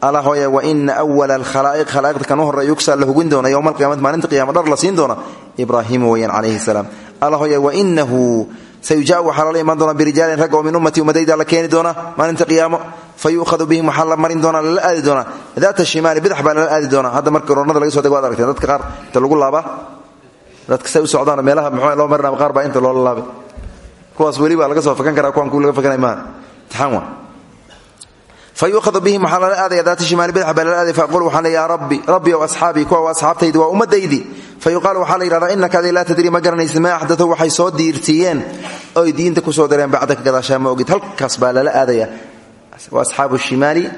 alla hooye wa ina awala alkhalaa'iq khalaa'iqda kan u horreeya yugsaa la hugin doona yowma alqiyamati maalinta qiyama dhar la siin doona. Ibraahiimu weyaan calayhi salaam. Alla hooye wainahu sayujaau waxaa lala imaan doona birijaalin ragga oo min ummati ummadayda la keeni doona maalinta qiyaamo. Fa yuukhadu bihim waxaa la marin doona lala aadi doona. Daata shimaali bidax baa lala aadi doona. Hadda marka roonada laga so deg waad aragteen dadka qaar inta lagu laabaa dadka say u socdaan meelaha muxuu loo marinaa qaar baa inta loola laabay. Kuwaas weli baa laga soo fakan karaa kuwan kuu laga fakanay maaha. Imtixaan waa fayuuhadu bihim waxaa lala aadaya daata shimaali bidx baa lala aadaya faaqul rabbi rabbi ow asxaabii kuwa asxaabtaydi waa ummaddaydii fa yuqaalu waxaa la innaka adi laa tadrii ma garanaysid maa axdatu waxay soo diirtiiyeen oy diinta ku soo dareen bacdaka gadaashaa ogid halkaas baa lala wa asxaabu shimaali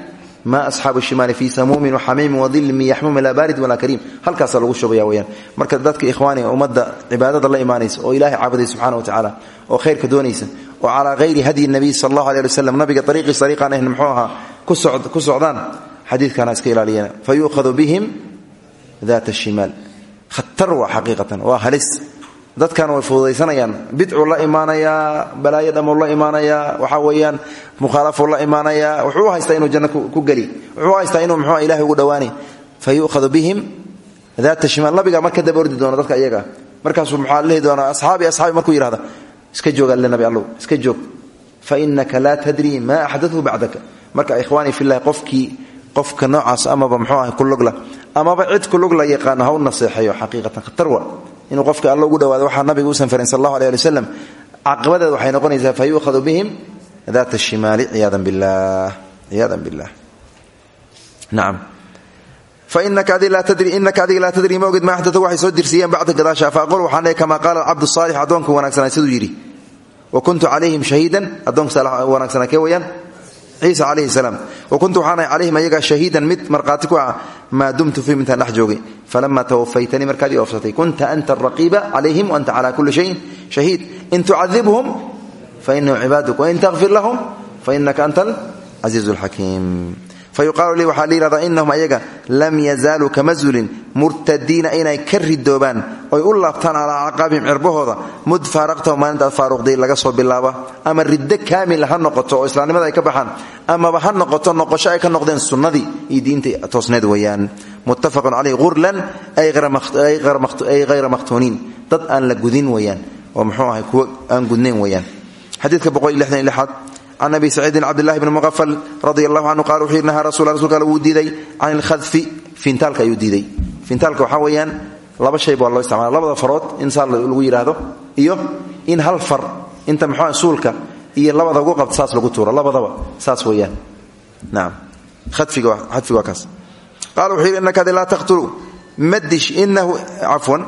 ma asxaabu shimaali fii samuumin waxamiimin wadilin min yaxmuumi laa baarid walaa kariim halkaasaa lagu shubaya weyaan marka dadka ikhwaani ummadda cibaadada la imaanaysa oo ilahay caabuday subxana wa tacaala oo khayrka doonaysa oo calaa hayri hadyi nabiy sal allahu aleh ali wasalam nabiga ariiqiis ariiqaan ahn muxuu ahaa ku socdaan xadiidkana iska ilaaliyana fa yuukhadu bihim daata shimaal. Khatar waa xaqiiqatan waa halis. Dadkan way fududaysanayaan. Bidcuu la imaanayaa balaayo dhamuu la imaanayaa waxaa weeyaan mukhaalafuu la imaanayaa wuxuu haystaa inuu janno ku geli. Wuxuu haystaa inuu muxuu ilahay ugu dhowaanay fa yu'khadu bihim daata shimaal. Nabiga marka daba ordi doona dadka iyaga markaasuu maxaa lehi doonaa asxaabi asxaabi markuu yidhahda iska joog alle nabi allow iska joog. Fa marka ikhwaanii fillahi qofkii qofka noocaas amaba muxuu ahay kulugla amaba cid kulugla yaqaano ha u naseexeeyo xaqiiqatan khatar wa. Inuu qofka alla ugu dhawaado waxaa nabiga usan farin sal allahu aleh ali wasalam waxay noqonaysaa fa yuukhadu bihim daata shimaali ciyaadan billah ciyaadan billah. Nacam fainaka adiga laa tadri ma ogid ma axdata waxay soo dirsiyeen bacda gadaasha faaqul waxaan leey kama qaala alcabdu saalix addoonka wanaagsanaa siduu yidhi. Wa kuntu calayhim shahiidan addoonka wanaagsanaa kee ciisa calayhi salaam. Wa kuntu waxaanahay calayhim ayaga shahiidan mid markhaati ku ah maa dumtu fiihim intaan dhex joogay falama tawafaytanii markaad ii oofsatay kunta anta araqiiba calayhim wa anta calaa kulli shayin shahiid. In tucadibhum fainahum cibaaduk wain takfir lahum fainaka anta alcasiizu alxakiim fayuqaalu lii waxaa la yihahdaa inahum ayaga lam yazaaluu kama zulin murtadiina inay ka ridoobaan oy u laabtaan calaa acqaabihim cirbahooda mud faaraqtahum maalintaad faaruqday laga soo bilaaba ama riddo kaamil ha noqoto oo islaamnimada ay ka baxaan amaba ha noqoto noqosho ay ka noqdeen sunnadii iyo diinta toosneed weeyaan muttafaqun caleyh hurlan ay hayra makhtuuniin dad aan la gudin weeyaan oo muxuu ahay kuwo aan gudnayn weeyaan xadiidka boqoliyolixdan can abi saciidin cabdilahi bni muqafal radi allahu canhu qala wuxuu yidhi nahaa rasul rasulka alle wuu diiday can ilkhadfi fiintaalka ayuu diiday laba shayba waa loo isticmala labada farood in saa lagu yidhaahdo iyo in hal far inta muxua suulka iyo labada ugu qabta saas lagu tuuro labadaba saas weeyaan naam khadfiga waa kaas qala wuxuu yidhi innaka adi laa taqtulu madish inahu cafwan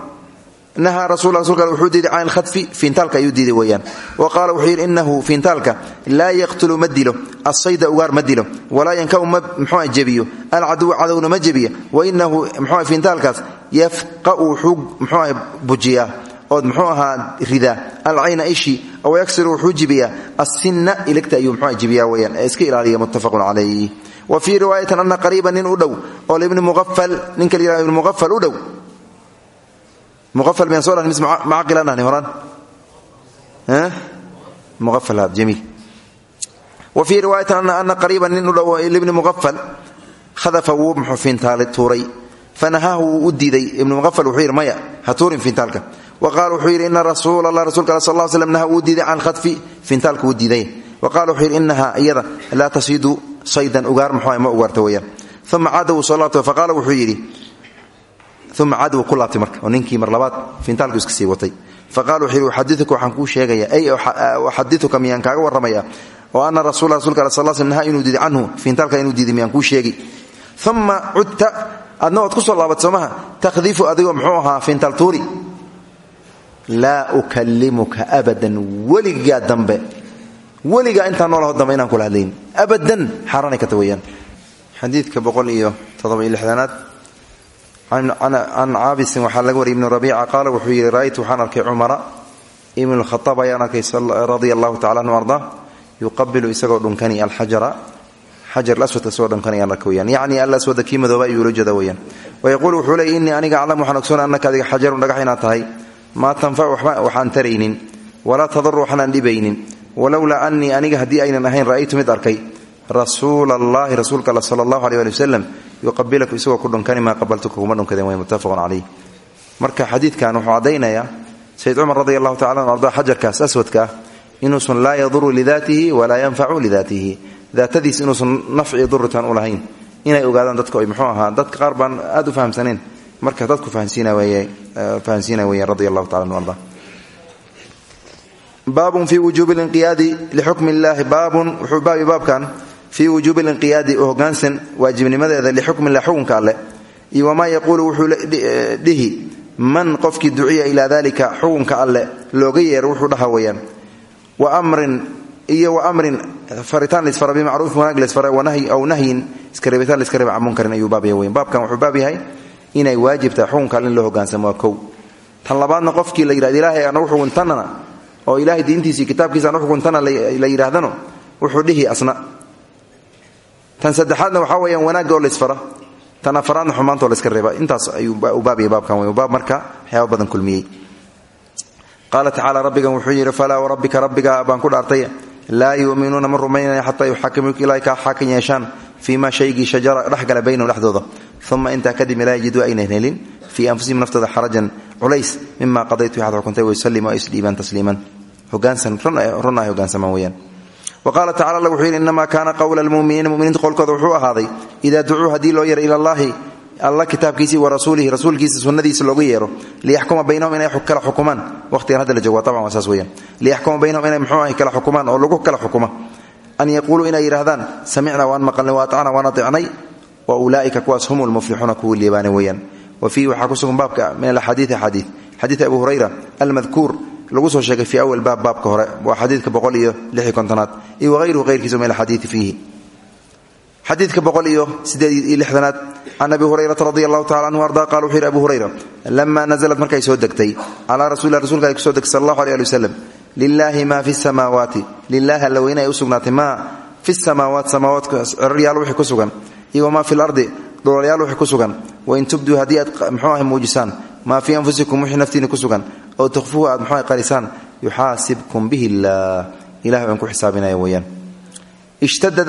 nahaa rasul wuxuu diiday can ilkhadfi fiintaalka ayuu diiday weeyaan wa qaala wuxuu yidhi inahu fiintaalka laa yaqtulu ma dilo asayda ugaar ma dilo walaa yankau ma mxua jebiyo alcaduwa cadowna ma jebiyo wa inahu mxua fiintaalkaas yafqa'u wuxuu mxuaha bujiyaa ood muxuu ahaa ridaa alcayna ishi aw yaksiru wuxuu jibiyaa assinna iligta ayuu mxua jibiyaa weyaan ee iska ilaaliya muttafaqun calayh wa fii riwaayatin ana qariiba nin u dhow oo libni muqafal ninka la yihahdo ibni muqafal u dhow muqafal miyaan soo dhahni mise macaqilaan dhahni horaan muqafal had jamiil wa fii riwaayatin ana qariiban nin u dhow libni muqafal khadafa wuu muxuu fiintaali tuuray fanahaahu wuu u diiday ibni muqafal wuxuu yidhi maya ha tuurin fiintaalka wa qaala wuxuu yidhi ina rasuula allah rasulka sal ll slam naha wuu diiday can khadfi fiintaalka wuu diiday wa qala wuxuu yidhi inaha iyada laa tasiidu saydan ugaar muxuu ma ugaarta weeyaan uma caada wuu soo laabtay faqaala wuxuu yidhi uma caad wuu ku laabtay marka oo ninkii mar labaad fiintaalku iska sii watay. Faqala wuxuu yidhi uxadiuka waxaan kuu sheegaya ay uxadiuka miyaan kaaga warramaya oo ana rasula rasulka al sal sl naha inuu diiday canhu fiintaalka inuu diiday miyaan kuu sheegi. Uma cudta adna ood ku soo laabat soomaha takhdifu adigoo muxuu ahaa fiintaal tuuri laa ukalimuka abadan weligaa dambe. Weligaa intaan noolaho dambe inaan kula hadlayn. Abadan xaaraanay can caabisin waxaa laga wariyay ibnu rabiica qaala wuxuu yidhi ra'aytu waxaan arkay cumara ibn lkhaaab ayaan arkay radia allahu tacala anhu ardaa yuqabilu isagoo dhunkani alxajara xajar aswadka isagoo dhunkani ayaan arka weyaan yacni alaswada kii madooba ayuu la jeeda weyaan wayaquulu wuxuu leey innii aniga aclam waxaan ogsoona annaka adiga xajarun dhagax inaad tahay maa tanfac waxaan taraynin walaa tadaru waxnaan dhibaynin walowlaa annii aniga haddii aynan ahayn ra'aytu mid arkay rasuula allahi rasuulka all sala allahu aleh yuqabilaku isagoo ku dhunkani maa qabaltuka kuma dhunkadeen way muttafaqun calayh. Marka xadiidkan wuxuu caddaynayaa sayid cumar radi allahu tacala anu arda xajarkaas aswadka ah inuusan laa yaduru lidaatihi walaa yanfacu lidaatihi. Daatadiis inuusan nafci duritaan u lahayn. Inay ogaadaan dadka oy muxuu ahaa dadka qaar baan aad u fahamsaneen marka dadku fahansiina weeyaan radi allahu tacala anu arda baabun fii wujuubi linqiyaadi lixukmi illaahi baabun wuxuu baabi baabkan fii wujuubi linqiyaadi u hogaansan waajibnimadeeda lixukmi illah xukunka alleh iyo wamaa yaquulu wuxuu dhihi man qofkii duciya ilaa dalika xukunka alleh looga yeero wuxuu dhaha weeyaan. Wa mrin iyo wa amrin faritaan laisfara bimacruufin wanaag laisfara aw nahyin iskareebitaan laiska reeba can munkarin ayuu baab yahay weyan baabkan wuxuu baab yahay inay waajib tahay xukunka alle in loo hogaansamo waa kow. Tan labaadna qofkii la yidhahdo ilaahay anagu xukuntanana oo ilaahay diintiisii kitaabkiisa anu xukuntana la yidhaahdano wuxuu tan saddexaadna waxaa weyaan wanaagga oo laysfara tan afaraadna xumaantoo layska reeba. Intaas ayuu u baabaya baabkan wey baab marka waxyaaba badan kulmiyey. Qaala tacaala rabbigan wuxuu yidhi falaa warabbika rabbiga baan ku dhaartay. Laa yu'minuuna ma rumaynaya xataa yuxakimuuka ilaa kaa xaakan yeeshaan fii shajara dhexgala baynahum dhexdooda. Uma intaa kadib laa yajiduu aynan helin fii anfusihim naftooda xarajan culays mima qadaytu waxaad xukuntay wayusalimu ay isdhiibaan tasliiman. Hogaansan run ay hogaansamaan weyaan wa qaala tacala alla wuxuu yidhi innamaa kaana qowla almuminiina muminiinta qowlkooda wuxuu ahaaday idaa ducuu haddii loo yeero ila allahi alla kitaabkiisii wa rasuulihi rasuulkiisa sunnadiisa loogu yeero liyaxkuma baynahum inay kala xukumaan waqtigan hadda la joogo taban waa saas weyaan liyaxkuma baynahum inay muxuu ahay kala xukumaan oo lagu kala xukuma an yaquuluu inay yidhahdaan samicnaa waan maqalnay wa atacnaa waan aticnay wa ulaa'ika kuwaas hum lmuflixuuna kuwii liibaana weeyaan wa fiihi waxaa lagu soo sheegay fii awal baab baabka hore waa xadiidka boqol iyo lix iyo kontonaad. Iyo wahayruhu hayrkiisa min alxadiidi fiihi. Xadiidka boqol iyo sideed iyo lixdanaad can abi hurayrata anhu arda qala wuxuu abu hurayra lama naزlat markay soo degtay calaa rasulilah rasulka ay ku soo degtay sal allahu aleh ali waslem lilaahi fi samaawaati lilaahi alla weyne ay u sugnaatay fi samaawaat samaawaadka ciraryaal wixii ku iyo wamaa fi lardi dholalyaal wixii ku sugan wain tubduu haddii aad mxuu ahay muujisaan maa fii anfusikum wixii naftiina ku sugan. Oo tukhfuhu aad ahay qarisaan? Yuxaasibkum bihi illaah ilahay baan ku xisaabinaya weeyaan. Ishtada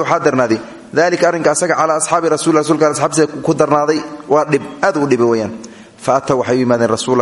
waxaa darnaaday. Dalika arrinka asaga calaa asxaabi rasul rasulka asxaabtiisa ku darnaaday waa dhib aad u dhiba weyaan fa ataw waxay u rasul